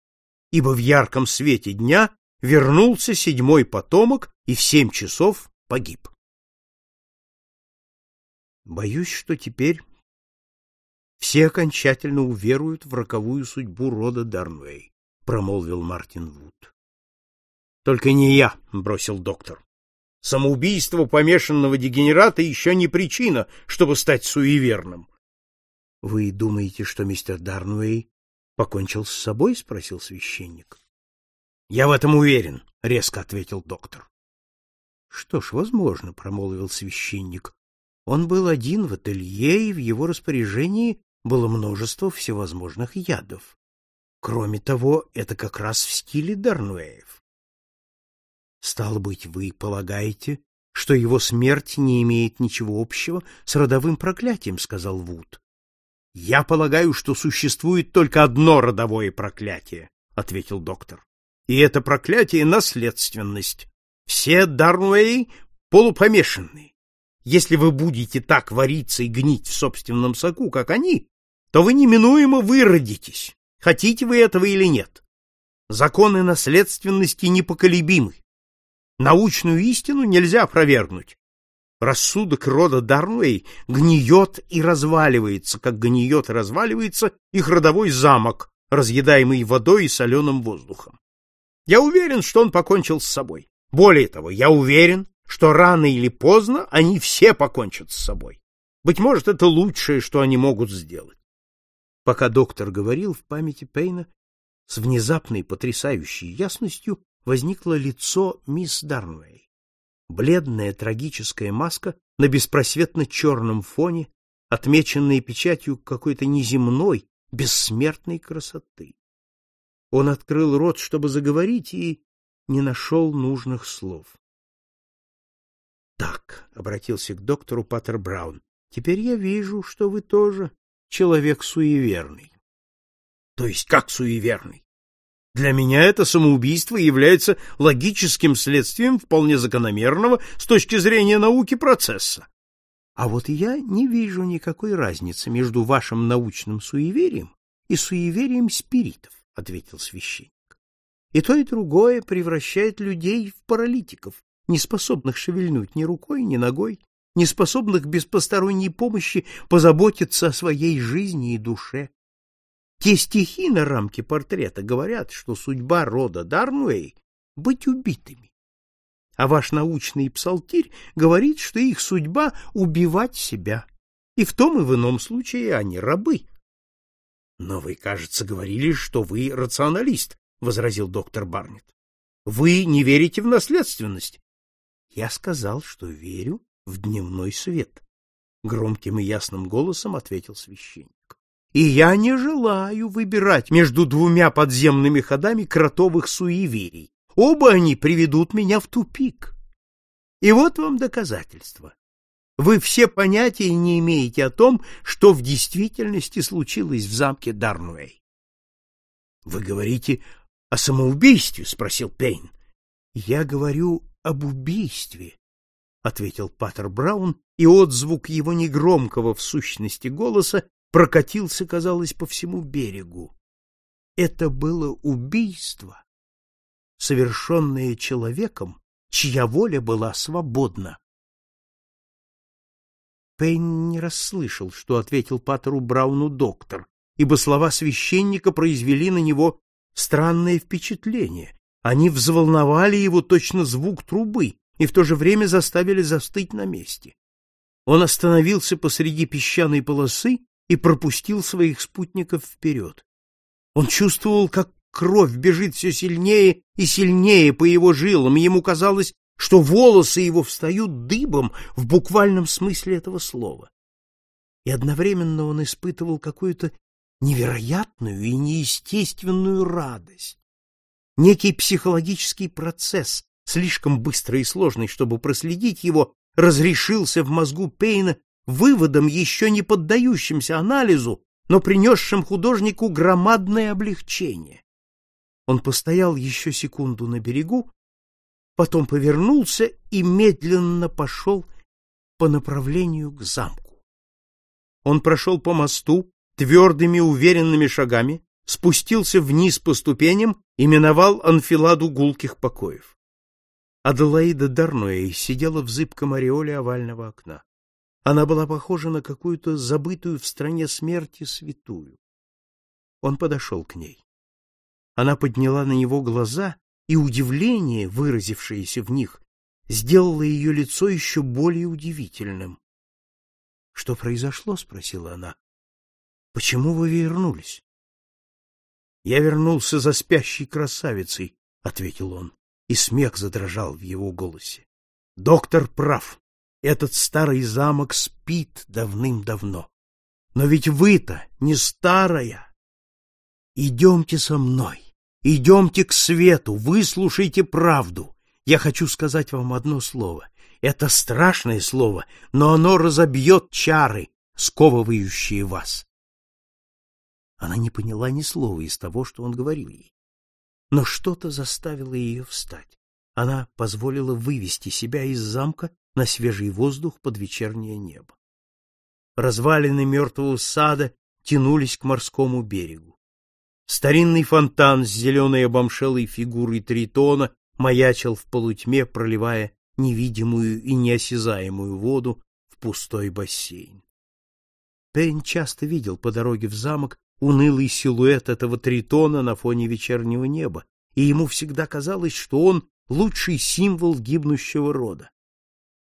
ибо в ярком свете дня вернулся седьмой потомок и в семь часов погиб. Боюсь, что теперь все окончательно уверуют в роковую судьбу рода Дарнвей, промолвил Мартин Вуд. Только не я, бросил доктор. Самоубийство помешанного дегенерата еще не причина, чтобы стать суеверным. Вы думаете, что мистер Дарнвей покончил с собой, спросил священник. Я в этом уверен, резко ответил доктор. Что ж, возможно, промолвил священник. Он был один в ателье, и в его распоряжении было множество всевозможных ядов. Кроме того, это как раз в стиле Дарнуэев. Стало быть, вы полагаете, что его смерть не имеет ничего общего с родовым проклятием, сказал Вуд. Я полагаю, что существует только одно родовое проклятие, ответил доктор. И это проклятие наследственность. Все Дарнуэи полупомешанные. Если вы будете так вариться и гнить в собственном соку, как они, то вы неминуемо выродитесь, хотите вы этого или нет. Законы наследственности непоколебимы. Научную истину нельзя опровергнуть. Рассудок рода Дарнуэй гниет и разваливается, как гниет и разваливается их родовой замок, разъедаемый водой и соленым воздухом. Я уверен, что он покончил с собой. Более того, я уверен, что рано или поздно они все покончат с собой. Быть может, это лучшее, что они могут сделать. Пока доктор говорил, в памяти Пейна с внезапной потрясающей ясностью возникло лицо мисс Дарнвей. Бледная трагическая маска на беспросветно черном фоне, отмеченная печатью какой-то неземной, бессмертной красоты. Он открыл рот, чтобы заговорить, и не нашел нужных слов. Так, обратился к доктору Паттер Браун. Теперь я вижу, что вы тоже человек суеверный. То есть как суеверный? Для меня это самоубийство является логическим следствием вполне закономерного с точки зрения науки процесса. А вот я не вижу никакой разницы между вашим научным суеверием и суеверием спиритов, ответил священник. И то и другое превращает людей в паралитиков, не способных шевельнуть ни рукой, ни ногой, не способных без посторонней помощи позаботиться о своей жизни и душе. Те стихи на рамке портрета говорят, что судьба рода Дарнуэй — быть убитыми. А ваш научный псалтирь говорит, что их судьба — убивать себя. И в том и в ином случае они рабы. — Но вы, кажется, говорили, что вы рационалист, — возразил доктор Барнетт. — Вы не верите в наследственность. — Я сказал, что верю в дневной свет, — громким и ясным голосом ответил священник и я не желаю выбирать между двумя подземными ходами кротовых суеверий. Оба они приведут меня в тупик. И вот вам доказательство. Вы все понятия не имеете о том, что в действительности случилось в замке Дарнуэй. — Вы говорите о самоубийстве? — спросил Пейн. — Я говорю об убийстве, — ответил Паттер Браун, и отзвук его негромкого в сущности голоса прокатился, казалось, по всему берегу. Это было убийство, совершенное человеком, чья воля была свободна. Пейн не расслышал, что ответил Паттеру Брауну доктор, ибо слова священника произвели на него странное впечатление. Они взволновали его точно звук трубы и в то же время заставили застыть на месте. Он остановился посреди песчаной полосы и пропустил своих спутников вперед. Он чувствовал, как кровь бежит все сильнее и сильнее по его жилам, ему казалось, что волосы его встают дыбом в буквальном смысле этого слова. И одновременно он испытывал какую-то невероятную и неестественную радость. Некий психологический процесс, слишком быстрый и сложный, чтобы проследить его, разрешился в мозгу Пейна выводом, еще не поддающимся анализу, но принесшим художнику громадное облегчение. Он постоял еще секунду на берегу, потом повернулся и медленно пошел по направлению к замку. Он прошел по мосту твердыми уверенными шагами, спустился вниз по ступеням и миновал анфиладу гулких покоев. Аделаида Дарнуэй сидела в зыбком ореоле овального окна. Она была похожа на какую-то забытую в стране смерти святую. Он подошел к ней. Она подняла на него глаза, и удивление, выразившееся в них, сделало ее лицо еще более удивительным. — Что произошло? — спросила она. — Почему вы вернулись? — Я вернулся за спящей красавицей, — ответил он, и смех задрожал в его голосе. — Доктор прав. Этот старый замок спит давным-давно. Но ведь вы-то не старая. Идемте со мной, идемте к свету, выслушайте правду. Я хочу сказать вам одно слово. Это страшное слово, но оно разобьет чары, сковывающие вас. Она не поняла ни слова из того, что он говорил ей. Но что-то заставило ее встать. Она позволила вывести себя из замка на свежий воздух под вечернее небо. Развалины мертвого сада тянулись к морскому берегу. Старинный фонтан с зеленой обомшелой фигурой тритона маячил в полутьме, проливая невидимую и неосязаемую воду в пустой бассейн. Пейн часто видел по дороге в замок унылый силуэт этого тритона на фоне вечернего неба, и ему всегда казалось, что он лучший символ гибнущего рода.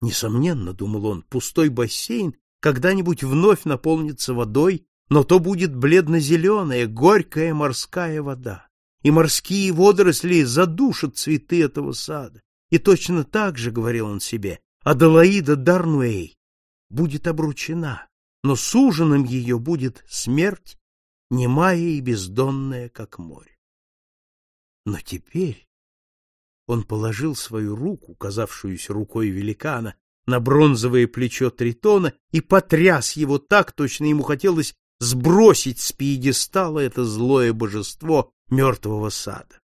Несомненно, думал он, пустой бассейн когда-нибудь вновь наполнится водой, но то будет бледно-зеленая, горькая морская вода, и морские водоросли задушат цветы этого сада. И точно так же, говорил он себе, Аделаида Дарнуэй будет обручена, но суженым ее будет смерть, немая и бездонная, как море. Но теперь он положил свою руку, казавшуюся рукой великана, на бронзовое плечо Тритона и потряс его так, точно ему хотелось сбросить с пьедестала это злое божество мертвого сада.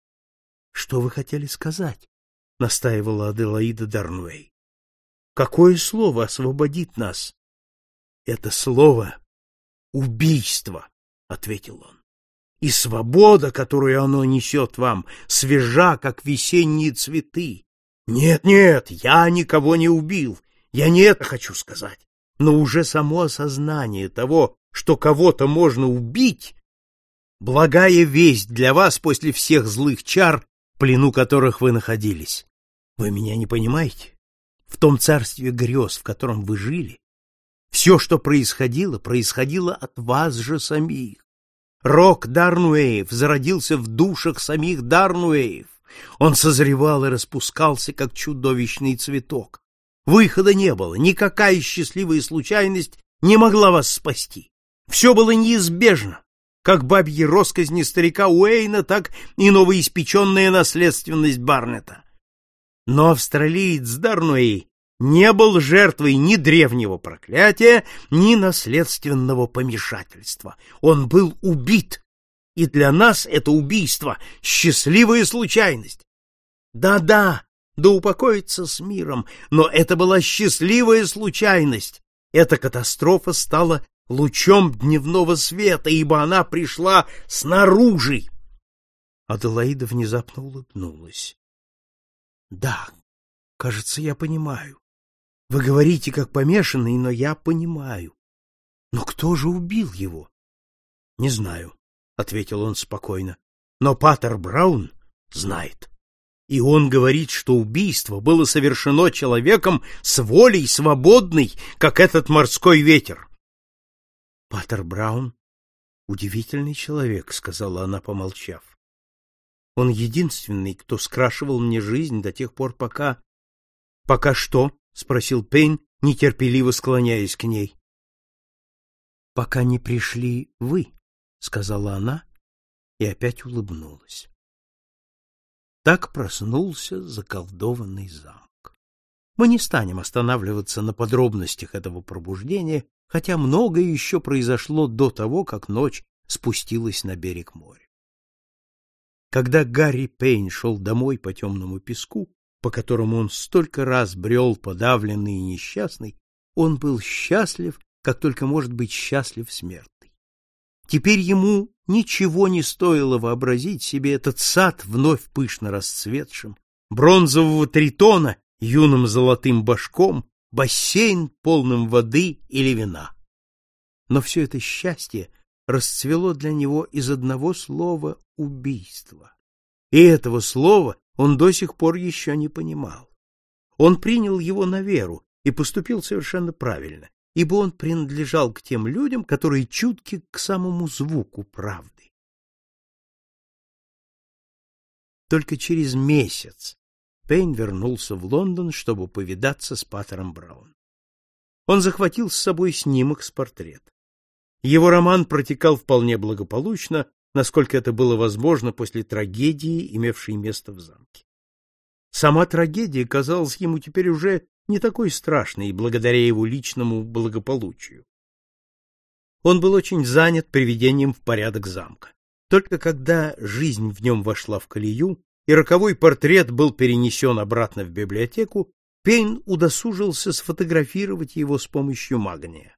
— Что вы хотели сказать? — настаивала Аделаида Дарнуэй. — Какое слово освободит нас? — Это слово — убийство, — ответил он и свобода, которую оно несет вам, свежа, как весенние цветы. Нет, нет, я никого не убил, я не это хочу сказать, но уже само осознание того, что кого-то можно убить, благая весть для вас после всех злых чар, плену которых вы находились. Вы меня не понимаете? В том царстве грез, в котором вы жили, все, что происходило, происходило от вас же самих. Рок Дарнуэев зародился в душах самих Дарнуэев. Он созревал и распускался, как чудовищный цветок. Выхода не было, никакая счастливая случайность не могла вас спасти. Все было неизбежно, как бабьи росказни старика Уэйна, так и новоиспеченная наследственность Барнета. Но австралиец Дарнуэй не был жертвой ни древнего проклятия, ни наследственного помешательства. Он был убит, и для нас это убийство — счастливая случайность. Да-да, да упокоится с миром, но это была счастливая случайность. Эта катастрофа стала лучом дневного света, ибо она пришла снаружи. Аделаида внезапно улыбнулась. — Да, кажется, я понимаю. Вы говорите как помешанный, но я понимаю. Но кто же убил его? Не знаю, ответил он спокойно. Но Паттер Браун знает. И он говорит, что убийство было совершено человеком с волей свободной, как этот морской ветер. Паттер Браун Удивительный человек, сказала она, помолчав. Он единственный, кто скрашивал мне жизнь до тех пор, пока Пока что? Спросил Пейн, нетерпеливо склоняясь к ней. Пока не пришли вы, сказала она и опять улыбнулась. Так проснулся заколдованный замок. Мы не станем останавливаться на подробностях этого пробуждения, хотя многое еще произошло до того, как ночь спустилась на берег моря. Когда Гарри Пейн шел домой по темному песку, по которому он столько раз брел подавленный и несчастный, он был счастлив, как только может быть счастлив смертный. Теперь ему ничего не стоило вообразить себе этот сад вновь пышно расцветшим, бронзового тритона юным золотым башком, бассейн полным воды или вина. Но все это счастье расцвело для него из одного слова убийства. И этого слова он до сих пор еще не понимал. Он принял его на веру и поступил совершенно правильно, ибо он принадлежал к тем людям, которые чутки к самому звуку правды. Только через месяц Пейн вернулся в Лондон, чтобы повидаться с Паттером Браун. Он захватил с собой снимок с портрета. Его роман протекал вполне благополучно, насколько это было возможно после трагедии, имевшей место в замке. Сама трагедия казалась ему теперь уже не такой страшной благодаря его личному благополучию. Он был очень занят приведением в порядок замка. Только когда жизнь в нем вошла в колею, и роковой портрет был перенесен обратно в библиотеку, Пейн удосужился сфотографировать его с помощью магния.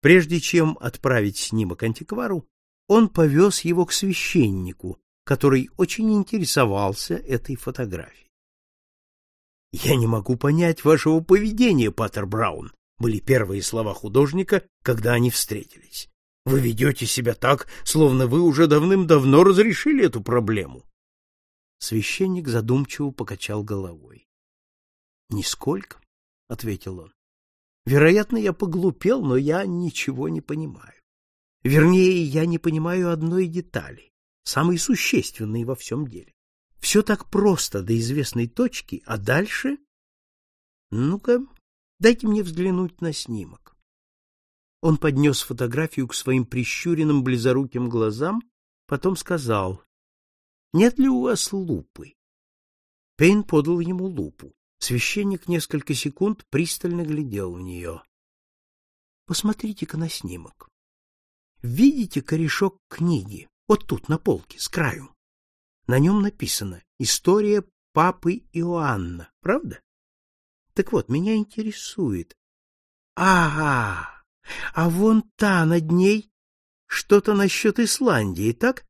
Прежде чем отправить снимок антиквару, он повез его к священнику, который очень интересовался этой фотографией. «Я не могу понять вашего поведения, Паттер Браун», были первые слова художника, когда они встретились. «Вы ведете себя так, словно вы уже давным-давно разрешили эту проблему». Священник задумчиво покачал головой. «Нисколько», — ответил он. «Вероятно, я поглупел, но я ничего не понимаю. Вернее, я не понимаю одной детали, самой существенной во всем деле. Все так просто до известной точки, а дальше... Ну-ка, дайте мне взглянуть на снимок. Он поднес фотографию к своим прищуренным близоруким глазам, потом сказал, «Нет ли у вас лупы?» Пейн подал ему лупу. Священник несколько секунд пристально глядел в нее. «Посмотрите-ка на снимок. Видите корешок книги? Вот тут, на полке, с краю. На нем написано «История папы Иоанна», правда? Так вот, меня интересует. Ага, а вон та над ней что-то насчет Исландии, так?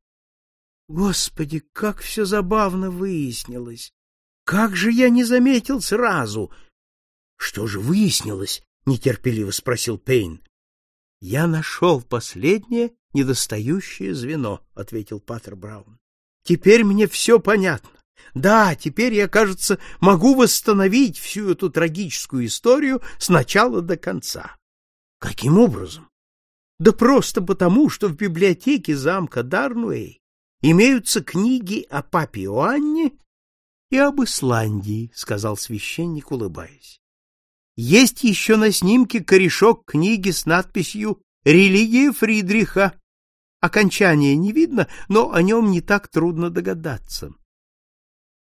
Господи, как все забавно выяснилось! Как же я не заметил сразу! Что же выяснилось? — нетерпеливо спросил Пейн. — Я нашел последнее недостающее звено, — ответил Паттер Браун. — Теперь мне все понятно. Да, теперь я, кажется, могу восстановить всю эту трагическую историю с начала до конца. Каким образом? Да просто потому, что в библиотеке замка Дарнуэй имеются книги о папе Иоанне и об Исландии, сказал священник, улыбаясь. Есть еще на снимке корешок книги с надписью «Религия Фридриха». Окончания не видно, но о нем не так трудно догадаться.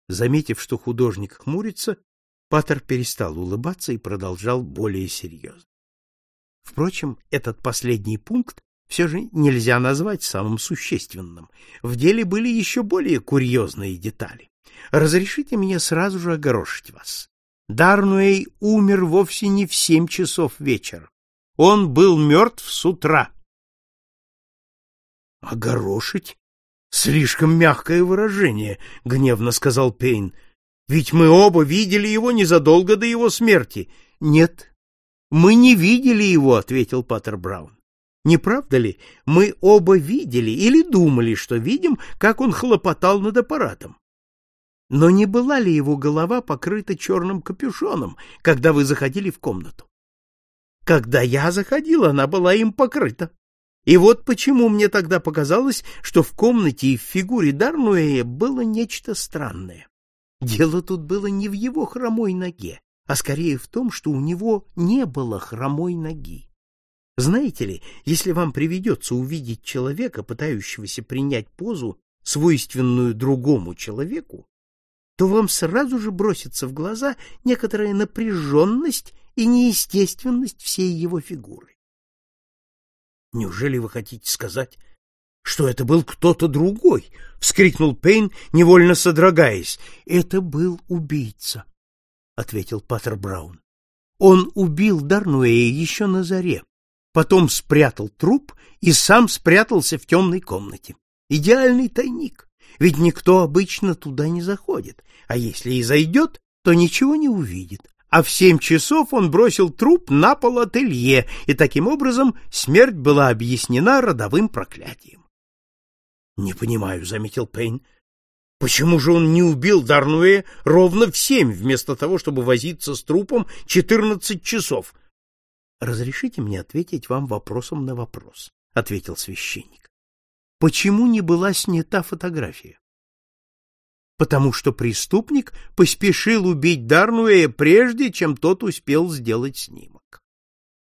Заметив, что художник хмурится, Паттер перестал улыбаться и продолжал более серьезно. Впрочем, этот последний пункт все же нельзя назвать самым существенным. В деле были еще более курьезные детали. Разрешите мне сразу же огорошить вас. Дарнуэй умер вовсе не в семь часов вечера. Он был мертв с утра. Огорошить? Слишком мягкое выражение, гневно сказал Пейн. Ведь мы оба видели его незадолго до его смерти. Нет, мы не видели его, ответил Паттер Браун. Не правда ли? Мы оба видели или думали, что видим, как он хлопотал над аппаратом. Но не была ли его голова покрыта черным капюшоном, когда вы заходили в комнату? Когда я заходил, она была им покрыта. И вот почему мне тогда показалось, что в комнате и в фигуре Дарнуэя было нечто странное. Дело тут было не в его хромой ноге, а скорее в том, что у него не было хромой ноги. Знаете ли, если вам приведется увидеть человека, пытающегося принять позу, свойственную другому человеку, то вам сразу же бросится в глаза некоторая напряженность и неестественность всей его фигуры. Неужели вы хотите сказать, что это был кто-то другой? вскрикнул Пейн, невольно содрогаясь. Это был убийца, ответил Паттер Браун. Он убил Дарнуэя еще на заре, потом спрятал труп и сам спрятался в темной комнате. Идеальный тайник, ведь никто обычно туда не заходит, а если и зайдет, то ничего не увидит. А в семь часов он бросил труп на пол ателье, и таким образом смерть была объяснена родовым проклятием. — Не понимаю, — заметил Пейн. — Почему же он не убил Дарнуэ ровно в семь, вместо того, чтобы возиться с трупом четырнадцать часов? — Разрешите мне ответить вам вопросом на вопрос, — ответил священник. — Почему не была снята фотография? Потому что преступник поспешил убить Дарнуэя прежде, чем тот успел сделать снимок.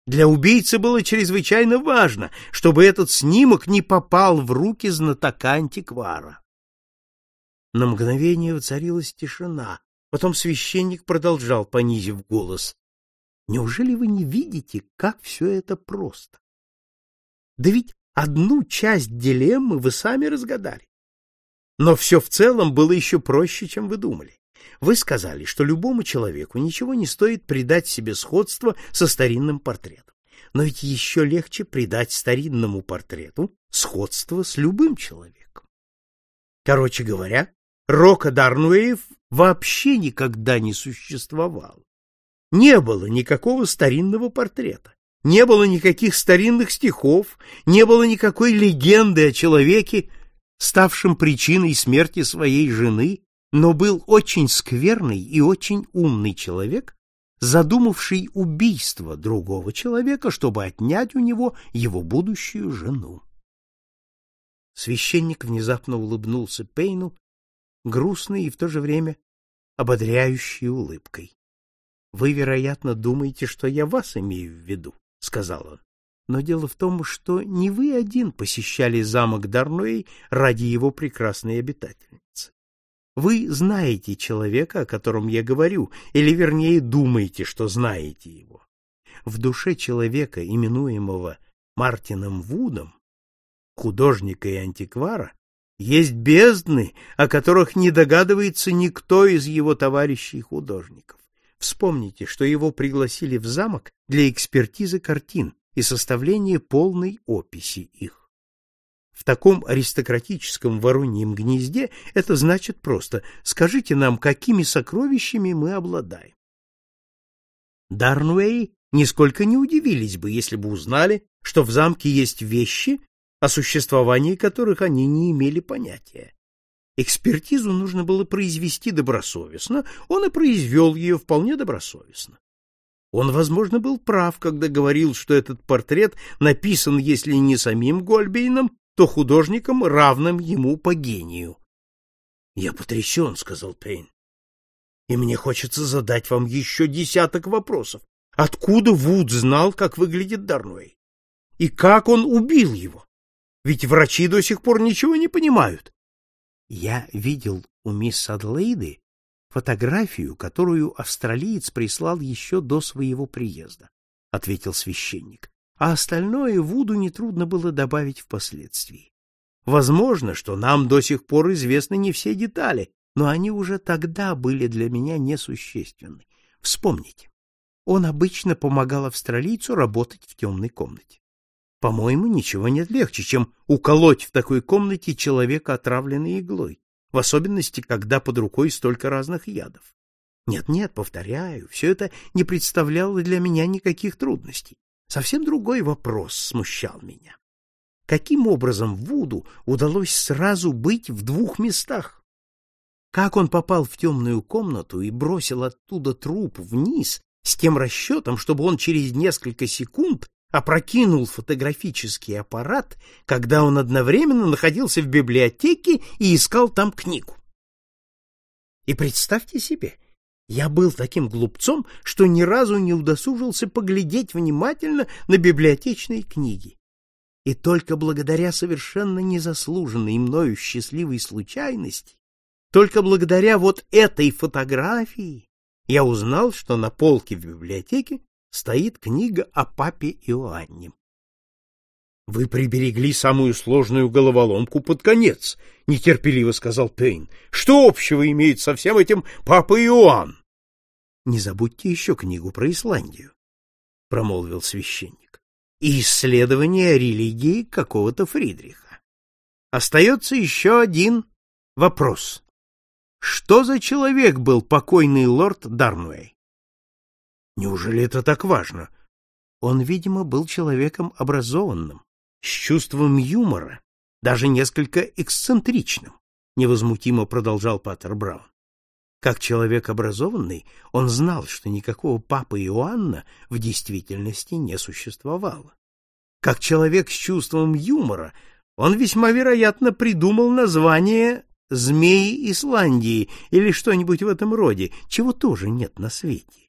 Для убийцы было чрезвычайно важно, чтобы этот снимок не попал в руки знатока антиквара. На мгновение воцарилась тишина. Потом священник продолжал, понизив голос. Неужели вы не видите, как все это просто? Да ведь одну часть дилеммы вы сами разгадали. Но все в целом было еще проще, чем вы думали. Вы сказали, что любому человеку ничего не стоит придать себе сходство со старинным портретом. Но ведь еще легче придать старинному портрету сходство с любым человеком. Короче говоря, Рока Дарнуэев вообще никогда не существовал. Не было никакого старинного портрета, не было никаких старинных стихов, не было никакой легенды о человеке, ставшем причиной смерти своей жены, но был очень скверный и очень умный человек, задумавший убийство другого человека, чтобы отнять у него его будущую жену. Священник внезапно улыбнулся Пейну грустной и в то же время ободряющей улыбкой. Вы, вероятно, думаете, что я вас имею в виду, сказал он. Но дело в том, что не вы один посещали замок Дарной ради его прекрасной обитательницы. Вы знаете человека, о котором я говорю, или вернее думаете, что знаете его. В душе человека, именуемого Мартином Вудом, художника и антиквара, есть бездны, о которых не догадывается никто из его товарищей художников. Вспомните, что его пригласили в замок для экспертизы картин и составления полной описи их. В таком аристократическом вороньем гнезде это значит просто «скажите нам, какими сокровищами мы обладаем». Дарнуэй нисколько не удивились бы, если бы узнали, что в замке есть вещи, о существовании которых они не имели понятия. Экспертизу нужно было произвести добросовестно, он и произвел ее вполне добросовестно. Он, возможно, был прав, когда говорил, что этот портрет написан, если не самим Гольбейном, то художником, равным ему по гению. — Я потрясен, — сказал Пейн. — И мне хочется задать вам еще десяток вопросов. Откуда Вуд знал, как выглядит Дарной? И как он убил его? Ведь врачи до сих пор ничего не понимают. Я видел у мисс Адлейды фотографию, которую австралиец прислал еще до своего приезда, ответил священник. А остальное Вуду нетрудно было добавить впоследствии. Возможно, что нам до сих пор известны не все детали, но они уже тогда были для меня несущественны. Вспомните, он обычно помогал австралийцу работать в темной комнате. По-моему, ничего нет легче, чем уколоть в такой комнате человека отравленной иглой, в особенности, когда под рукой столько разных ядов. Нет-нет, повторяю, все это не представляло для меня никаких трудностей. Совсем другой вопрос смущал меня. Каким образом Вуду удалось сразу быть в двух местах? Как он попал в темную комнату и бросил оттуда труп вниз с тем расчетом, чтобы он через несколько секунд опрокинул фотографический аппарат, когда он одновременно находился в библиотеке и искал там книгу. И представьте себе, я был таким глупцом, что ни разу не удосужился поглядеть внимательно на библиотечные книги. И только благодаря совершенно незаслуженной мною счастливой случайности, только благодаря вот этой фотографии, я узнал, что на полке в библиотеке стоит книга о папе Иоанне. Вы приберегли самую сложную головоломку под конец, нетерпеливо сказал Пейн. Что общего имеет со всем этим папа Иоанн? Не забудьте еще книгу про Исландию, промолвил священник. И исследование религии какого-то Фридриха. Остается еще один вопрос. Что за человек был покойный лорд Дарнуэй? Неужели это так важно? Он, видимо, был человеком образованным, с чувством юмора, даже несколько эксцентричным, невозмутимо продолжал Паттер Браун. Как человек образованный, он знал, что никакого папы Иоанна в действительности не существовало. Как человек с чувством юмора, он весьма вероятно придумал название «Змеи Исландии» или что-нибудь в этом роде, чего тоже нет на свете.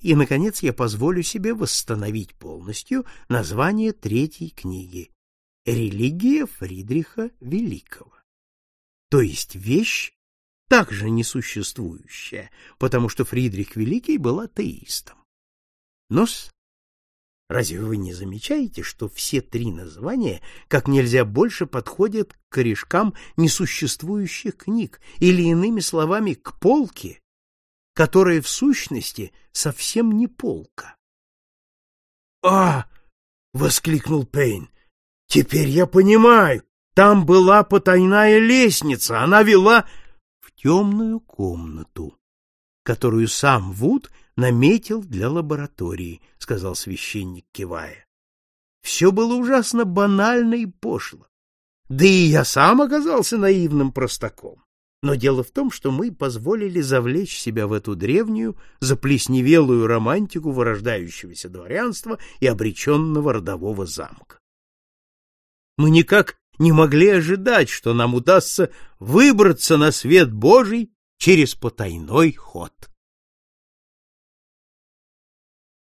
И, наконец, я позволю себе восстановить полностью название третьей книги «Религия Фридриха Великого». То есть вещь, также несуществующая, потому что Фридрих Великий был атеистом. но разве вы не замечаете, что все три названия как нельзя больше подходят к корешкам несуществующих книг, или, иными словами, к полке, которая в сущности совсем не полка? «А!» — воскликнул Пейн. «Теперь я понимаю. Там была потайная лестница, она вела темную комнату, которую сам Вуд наметил для лаборатории, — сказал священник, кивая. Все было ужасно банально и пошло. Да и я сам оказался наивным простаком. Но дело в том, что мы позволили завлечь себя в эту древнюю, заплесневелую романтику вырождающегося дворянства и обреченного родового замка. Мы никак не могли ожидать, что нам удастся выбраться на свет Божий через потайной ход.